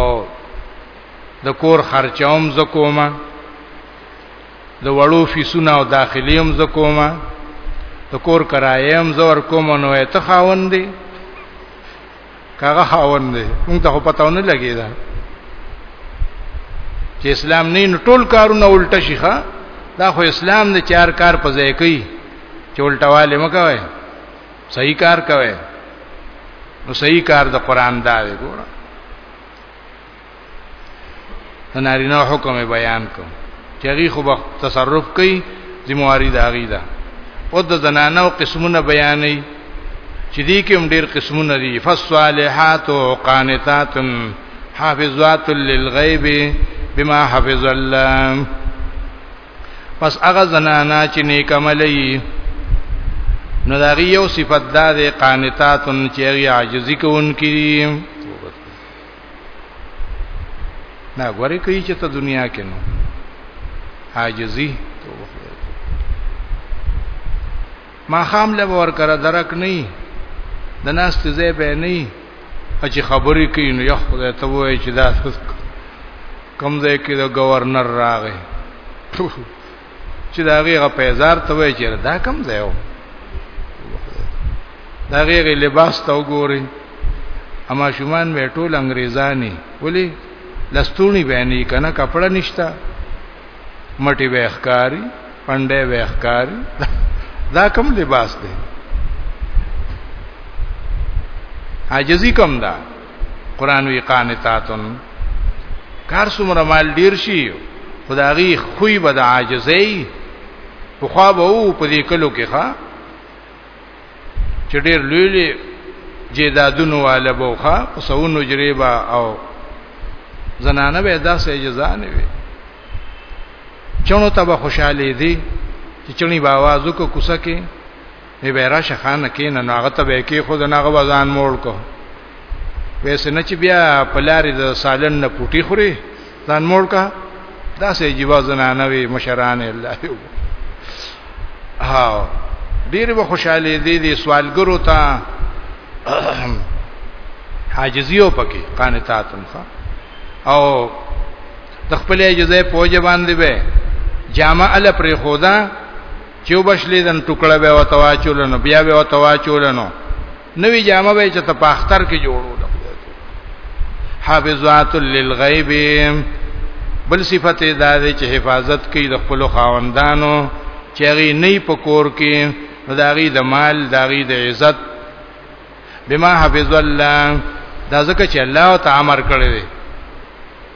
د کور خرچوم زکوما د وړو فیسونه او داخلیم زکوما د کور کرایم زور کوم نو ته خاوندې کاغه خاون دی مونږ ته پتاونه لګی دا چې اسلام نه ټول کارونه الټه شي ښا دا خو اسلام نه چار کار په ځای کوي چې الټواله مکوي صحیح کار کوي نو صحیح کار د قران دا دی ګوره د نارینه حکم بیان کو چې هغه خو به تصرف کوي ذمہواری دا غي ده او د زنانه او قسمونه بیانې چې دې کې هم ډېر قسمونه دي فصالحات او قانتات حافظات للغیب بما حفظ الله پس هغه زنانه چې نیک عملي نو دا یو صفت ده قانتات چې عاجزي کوونکي دا غوري کوي چې ته دنیا کې نو عاجزي ما خام له ور کرا درک نه د ناس ته ځای به نه چې خبرې کوي نو یو خدای ته وایي چې دا کم ځای کې د گورنر راغی چې دا غیغه پیزار ته وای چې دا کم ځای و دا غیغه لباس ته وګوري اما شومان به ټول انګریزانی ولی لستونی بینی کنه کپڑا نشتا مټی به ښکاری پنده به ښکاری دا کم لباس دی عاجزی کم ده قران وی قانتاتن کار څومره مال ډیر شي خدایي خوې بد عاجزې په خوا به وو په دې کلو کې ښا چې ډېر لوی لوی جیدادونو والا بوخه سونو جریبا او زنانه به داسې اجازه نه وي چونو ته به خوشاله دي چې چونی به आवाज وکړو کوسه کې نه به راشه خانه کین نو هغه ته به کې خود نه غوځان مول کو ویسه نه چې بیا په لارې د سالن نه پټي خوري ځان مول کا دا سه جیوا زنانه وی مشران الله یو ها ډیر به خوشاله دي دي سوالګرو ته حاجزیو پکې قانتات مخه او تخپل اجازه پوجا باندې به جامع ال پر خدا چې وبشلې دن ټوکړه به وتواچول نو بیا به وتواچول نو نوې جامه به چې ته په اختر کې جوړول حافظات للغیب بل صفت دا دی چې حفاظت کوي د خپل خاوندانو چې هغه نه په کور کې داغي د مال داغي د عزت بما حفظ الله دا ځکه چې الله تعالی امر کړی دی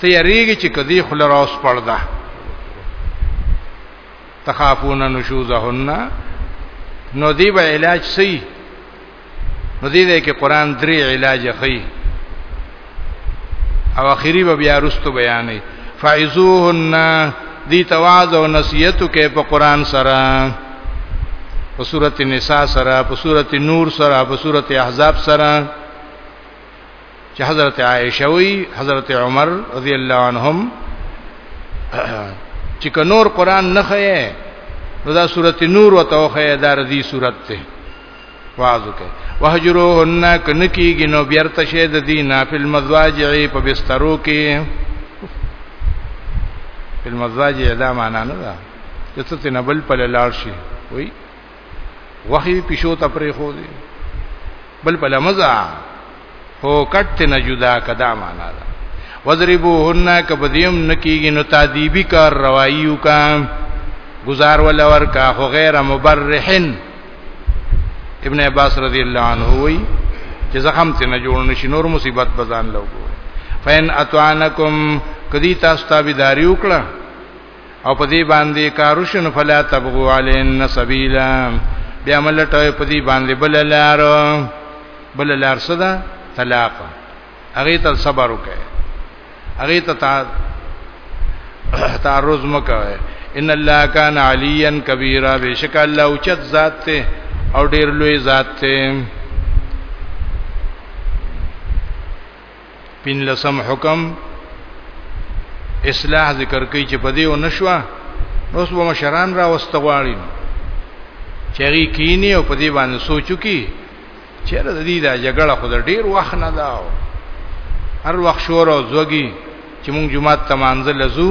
ته یریږي چې کدی خل راوس پړدا تخافون نشوزهن نو دی به علاج سي نو دی دې کې قران درې علاج خي او اخیری به بیا رستو بیانې فایزوهن دی تواز او نصیحت کې په قران سره په سورته نساء سره په سورته نور سره په سورته احزاب سره چې حضرت عائشه وی حضرت عمر رضی الله عنهم چې کنور قران نه خې نو دا سورته نور وته خې دا ردی سورته ته وعظ کوي وهجروهن کن کیږي نو بیرته شه د دین په مزواجع په بسترو کې په مزواجع دا معنا نه ده چې څه نه بل په لاړ شي وای وخی پښو ته پرې خو دی بل په لمزه هو کټ نه جدا کدا معنا ده وضربوهن کبدیم نکیږي نو تادیبی کار روایو کا گزار ولا ورکا خو غیر مبرحن ابن عباس رضی الله عنه وی چې زخم ته نه جوړ نشي نور مصیبت بزان لوګو فین اتوانکم کدی تاسو تابعداري وکړه او په دې باندې کاروشن فلا تبغوا علین سبیلا بیا ملټوي په دې باندې بل لار بل لار صدا طلاق هغه ته صبر وکړي هغه ته تعرض مکوي ان الله کان علیا کبیره بشک الله اوچت ذات ته او ډیر لوی ذات ته پین لسم حکم اصلاح ذکر کوي چې په دې و نشوا اوس به مشران را واستغواړي چری کینی او په دې باندې سوچو کی چیرې د دې دا جګړه خو ډیر وخت نه دا هر وخت شور او زوګي چې مونږ جمعه ته مانځل زو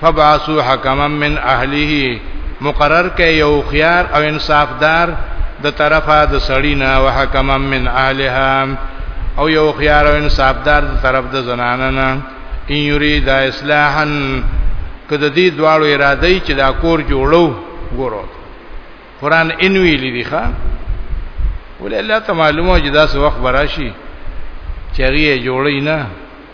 فبعثوا حکما من اهله مقرر کئ یو خيار او انصافدار د طرفه د سړی نه او حکما من اهلها او یو خيار او انصافدار د طرف د زنانه نه ان یرید اصلاحا کده دې دواړو اراده ای چې دا کور جوړو ګورو قران ان ویلی دی ښا ول الله ته معلومه چې دا څه وخت براشي چریه جوړی نه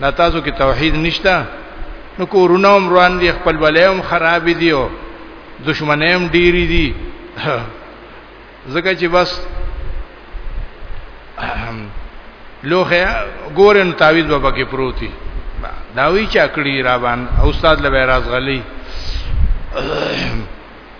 دا تاسو کې توحید نشته نو کورونه هم روان دي خپل بلیم خراب دي او دشمنیم ډیری دي زکه چې بس لوخه ګورن تعویذ بابا کې پروتي دا وی چا کړی را باندې استاد لبه راز غلی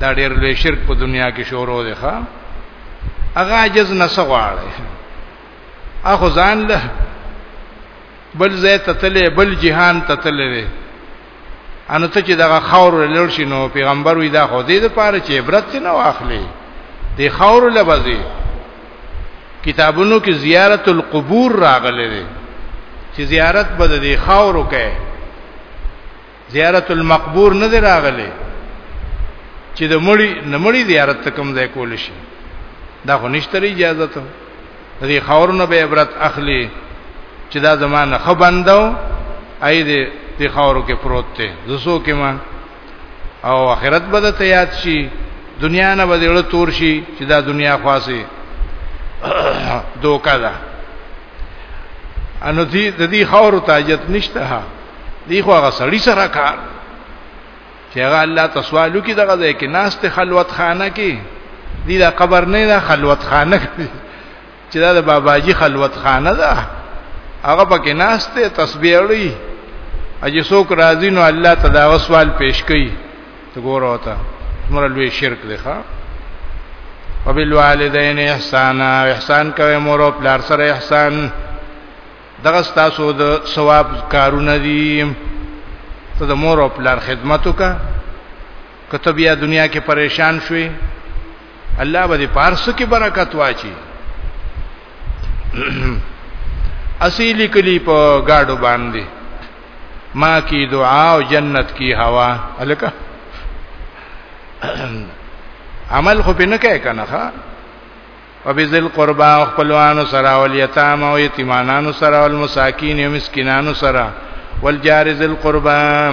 دا ډېر لوی شرک په دنیا کې شروع دی ښا هغه عجز نه سغواړي اخو ځان له بل زه تتلې بل جهان تتلې ان ته چې دغه خور لړ شي نو پیغمبر وی دا خو دې د پاره چې عبرت نه واخلي د خور لبزي کتابونو کې زیارت القبور راغلي دي چې زیارت بد دي خور وکړي زیارت المقبور نه دی راغلی چې د مړی نه مړی زیارت ته کوم ځای کول شي دا خو نشته اجازه ته دې خاورونه به عبرت اخلي چې دا زمانه خبندو اې دې دې خاورو کې پروت دی زسو کې ما او آخرت به ته یاد شي دنیا نه به دې تور شي چې دا دنیا خاصه دوکا ده انو دې د دې خاور تاجت نشته ها دې خو هغه سړی سره کار چې هغه الله تسوالو کې دغه ځای کې ناس ته خلوت خانه کې دې دا قبر نه دا خلوت خانه چې دا د باباجي خلوت خانه ده هغه پکې ناس ته تسبیح لري اجه څوک راځي نو الله تدا وسوال پیش کوي ته ګور وتا څومره لوی شرک دی ښا وبالوالدین احسان احسان کوي مور او پلار سره احسان دغه تاسو د ثواب کارونه دي ته د مور او پلار خدمت وکړه کته بیا دنیا کې پریشان شوي الله به دې پارس کې برکت واچي اصلي کلی په گاډو باندې ما کی دعا او جنت کی هوا الکه عمل خو پینې کوي کنه ها وبذل قربا خپلوان سره او یتام او یتیمانان سره او مساکین او مسکینان سره والجار ذل قربا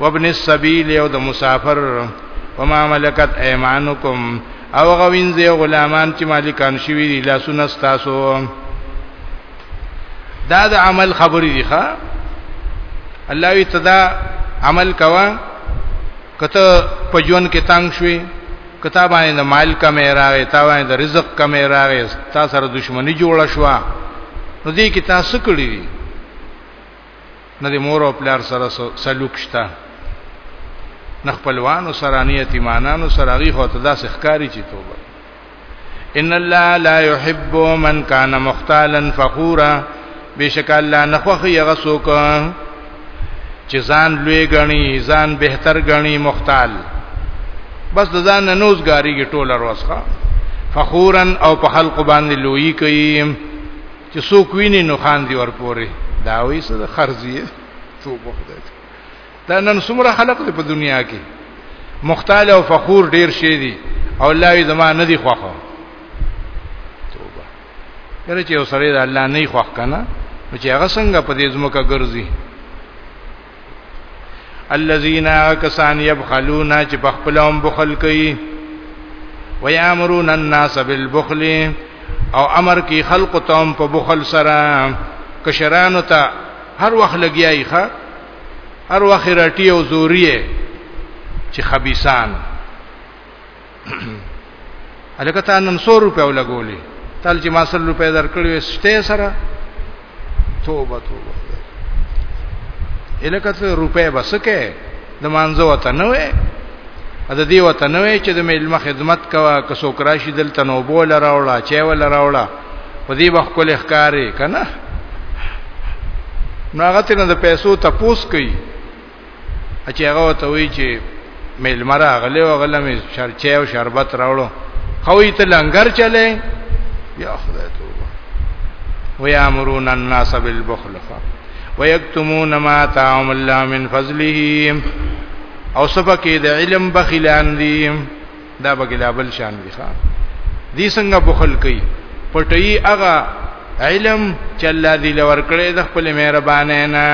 وابن السبيل او د مسافر وما ملکت ايمانکم او غوین زی غلامان چې مالکان شوی دي لاسونه ستاسو دا د عمل خبرې دي ښا الله وی تدا عمل کوا کته په جون کې تنگ شوي کتاب باندې مال کمې راغې تا باندې رزق کمې راغې تا سره دښمنی جوړه شوه نو دې کې تاسو کړی دي نه د مور او پلار سره سلوک شته نه خپلوانو سره نه یتیمانانو سره غي خو ته داسې ښکاری چي توبه ان الله لا يحب من كان مختالا فخورا بشک الله نه خوخي هغه څوک چې ځان لوی غني ځان بهتر غني مختال بس د ځان نه نوزګاری کې ټوله روسخه فخورن او په خلق باندې لوی کوي چې څوک ویني نو خان دی ورپوري دا وی څه د خرزیه توبه خدای دا نن څومره خلق دی په دنیا کې مختال او فخور ډیر شي دي او الله یې زما نه دی خوخه توبه کله چې اوسره د الله نه خوخ کنه نو چې هغه څنګه په دې ځمکه ګرځي الذين كسان يبخلون چې په خپل هم بخل کوي ويامرون الناس بالبخل او امر کی خلق تام په بخل سره کشرانو ته هر وخت لګیای ښا هر وخت رټي او زوري چې خبيسان الکه تا نن 100 روپیا ولګولې تل چې ما 100 روپیا درکړې شته سره توبه توبه الکه ته روپیا بسکه د مانځه وته نه وې ا د دې وته نه وې چې د مېلمه خدمت کوا که څوک راشي دلته نو بول راوړه چا ول راوړه په دې وخت کول ښکارې کنه نو هغه ته د پیسو تپوس کوي چې هغه ته وی چې میل مرا غلې او غلې مې شرچې او شربت راوړو خوې ته لنګر چلے یا خدای توبه ويامرون الناس بالبخل ويكتمون ما آتاهم الله من فضله او سبکه د علم بخیلان دي دا بګلابل شان دي ښا دي څنګه بخل کوي پټي هغه علم چې الله دې لور کړې د خپل مهربانه نه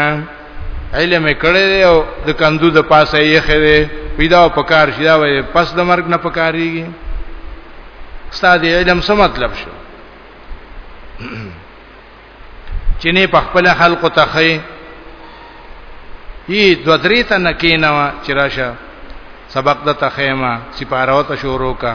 علم کړي دی او د کندو د پاسه یې خره پیدا او پکار شي دا وي پس د مرګ نه پکاريږي استاد علم څه مطلب شو چې نه په خپل خلق ته خي یي دو درې تنه کینوا چې راشه سبق د تخیمه سپارو ته شروع کا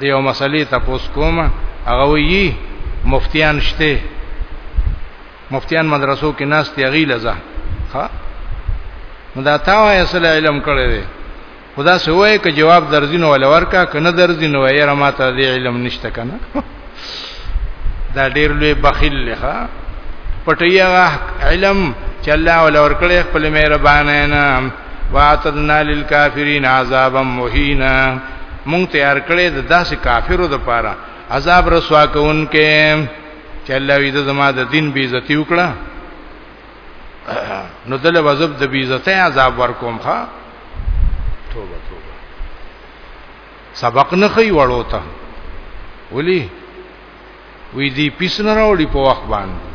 دی یو مسلې تاسو کومه هغه وی مفتیان شته مفتیان مدرسو کې ناس تی غیله زه ها نو دا تا وای اصل علم کړی دی خدا سه وای ک جواب درځینو ول ورکا کنه درځینو یې را ماته دی علم نشته کنه دا ډیر لوی بخیل لخوا پټیا علم چې الله ول ورکړي خپل مهربانه نه واعتدنا للكافرين عذابا مهینا مونږ تیار کړی د داسې کافرو د پاره عذاب رسوا کوونکې چې الله وی د زما د دین بی عزتی وکړه نو دل وزب د بی عزتی عذاب ورکوم ښا توبه توبه سبق نه خي وړو ته ولی وی دی پیس نه راوړي په وخت باندې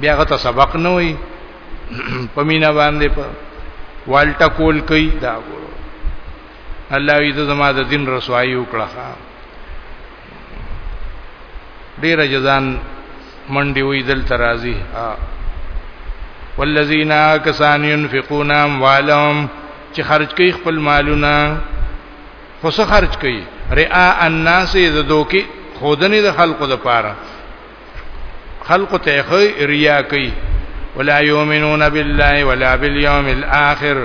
بیا غته سبق نه وي پمینا باندې په والټا کول کوي دا الله یې د زما د دین رسوایی وکړه ډیر جزان منډي وې دل ترازی والذین کسان ينفقون اموالهم چې خرج کوي خپل مالونه خو څه خرج کوي رعا الناس د دوکي خودنې د خلقو د پاره خلق ته خو ریا کوي ولا یؤمنون بالله ولا بالیوم الاخر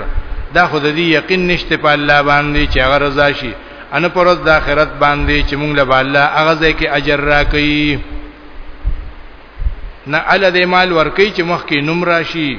دا خود دې یقین نشته په الله باندې چې هغه رضا شي ان پر ورځ د آخرت باندې چې مونږ له الله هغه ځای کې اجر راکړي نه ال دې مال ورکړي چې مخکې نوم راشي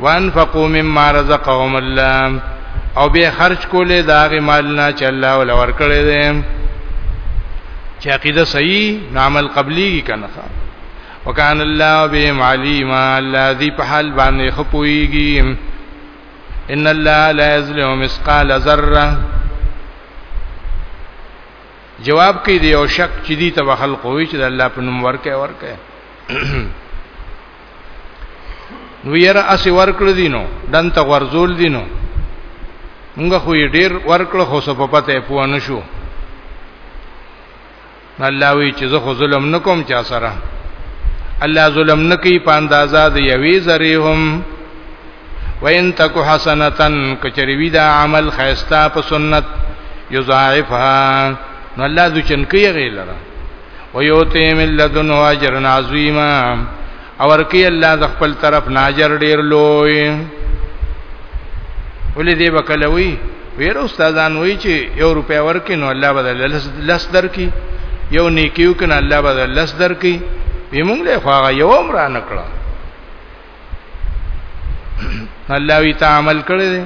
وانفقوا مما رزقهم الله او به خرج کولې دا غي مال نه چې الله ول ورکړي دي چې عقیده صحیح نعمل قبلی کی کنه وکان الله بهم علیم الذی په حال باندې خپويږي ان الله لا یظلم مثقال ذره جواب کوي دی او شک چې دی ته خلق وي چې د الله په نوم ورکه ورکه نو یره اسی ورکړ دینو دن ته ورزول دینو موږ خو یې ډیر ورکړ خو څه په پته پوه نه شو الله وی چې زه خو ظلم نکوم چا سره الله ظلم نکي په اندازا د یوي ذریهم وین تک حسنتن کچری وی دا عمل خیستا په سنت یضاعفها نو الله د چنکی غیلره ويوتي من لدن اجر عظیما اور کی الله د خپل طرف ناجر ډیر لوی ولې دې وکلوي ویر استادان وی چې یو روپیا ورکې نو الله بدل لس درکې یو نیکیو کنه الله بدل لس درکې به مونږ له خواغه یو عمر نه کړو الله وی ته عمل کړی دی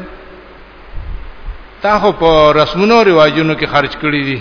تا خو په رسمونو رواجونو کې خرج کړی دي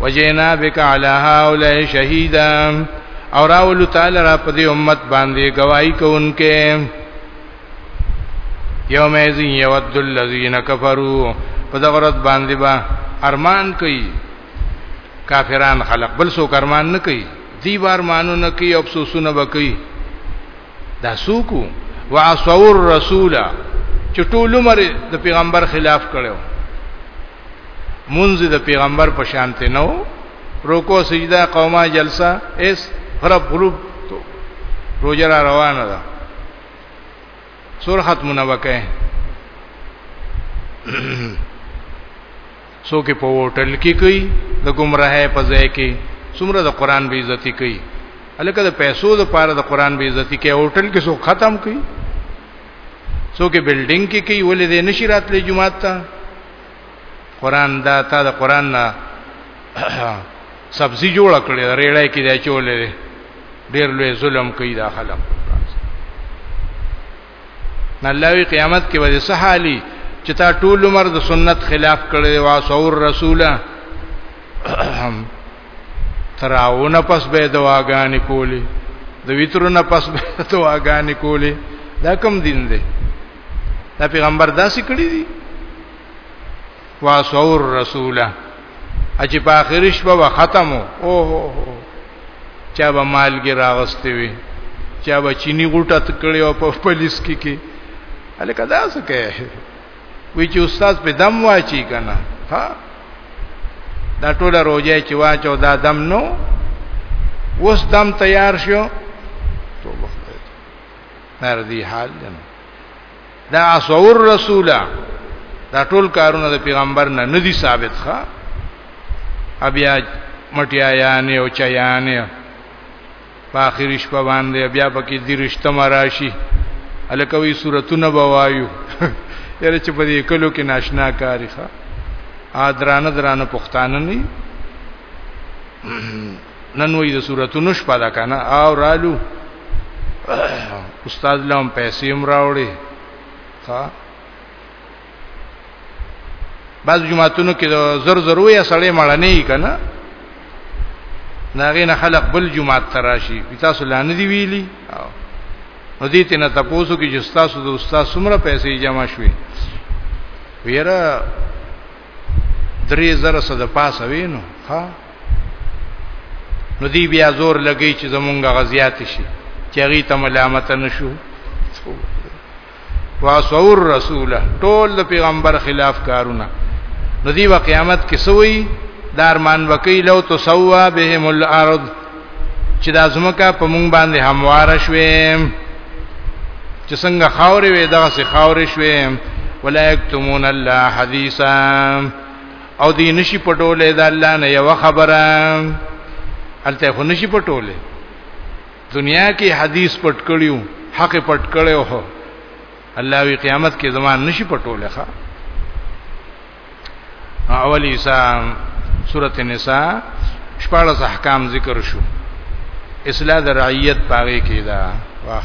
وجینا بک علی هؤلاء شهیدا او راول تعالی را په دې امت باندې گواہی کوونکې یوم یذ یود الذین کفروا په دغه ورځ باندې با ارمان کوي کافران خلق بل څوک ارمان نه کوي دی بار مانو نه کوي افسوسونه وکړي دا سوکو وعصور رسول چې ټول عمر د پیغمبر خلاف کړو منځ د پیغمبر په شانته نو روکو سجده قومه جلسه اس غرب غروب تو روزه را روانه ده سور ختمونه وکه څوک په هوټل کې کوي د گمراهۍ په ځای کې څومره د قران به عزت کوي الکه د پیسو د پاره د قران به عزت کوي هوټل کې څوک ختم کوي څوک بلډینګ کې کوي ولې د نشرات له جمعات ته قران دا تا د قران نه سبزی جوړ کړی ریړای کې دا چولې ډیر لوی ظلم کوي دا خلک الله وی قیامت کې به سحالی چې تا ټول عمر د سنت خلاف کړی وا سور رسوله تراونه پس به دواګانې کولی د ویترونه پس به دواګانې کولی دا کوم دین دی دا پیغمبر داسې کړی دی واسو الرسول اچ په اخر شپه و ختمو او هو هو چا به مالګي راغستې وي چا به چینی غټه تکړی او په پولیس کې کې الکه دا څه کوي وی چې استاد په دم واچی کنه ها دا ټوله روزه چې واچو دا دم نو اوس دم تیار شو توبه خدای ته نردي حال جنو دا اسور رسولا دا ټول کارونه د پیغمبر نه ندي ثابت ښا بیا مټیا یانه او چا یانه په اخر شپه باندې بیا پکې د رښتیا مراشي الکوي صورتونه بوایو یره چې په دې کلو کې ناشنا کاری ښا ا درانه درانه پښتانه نه نن وې د سوراتونو شپه ده کنه او رالو استاد لهم پیسې هم راوړي ها بعض جمعاتونو کې زر زرو یا سړې مړنې کنه ناغې نه خلق بل جمعات تراشي تاسو لانه دی ویلي نو دې ته نه تاسو کې جستا سو د استاد سمره پیسې جمع شوي ویره درې زره سره د پاسه وینو ها نو دی بیا زور لګی چې زمونږ غزيات شي چې هغه ته ملامت نشو واسور رسول ټول د پیغمبر خلاف کارونه نو دی په قیامت کې سوی دارمان وکي لو تسوا بهم الارض چې د ازمکه په مونږ باندې هموار شوي چې څنګه خاورې وې دغه سي خاورې شوي ولا یکتمون الله حدیثا او دې نشي پټولې د الله نه یو خبره الته خو نشي پټولې دنیا کې حدیث پټ کړیو حق پټ کړیو الله وی قیامت کې زمان نشي پټولې ښا اول عیسی سورته نساء شپږ احکام ذکر شو اصلاح د رعیت پاره کې دا واخ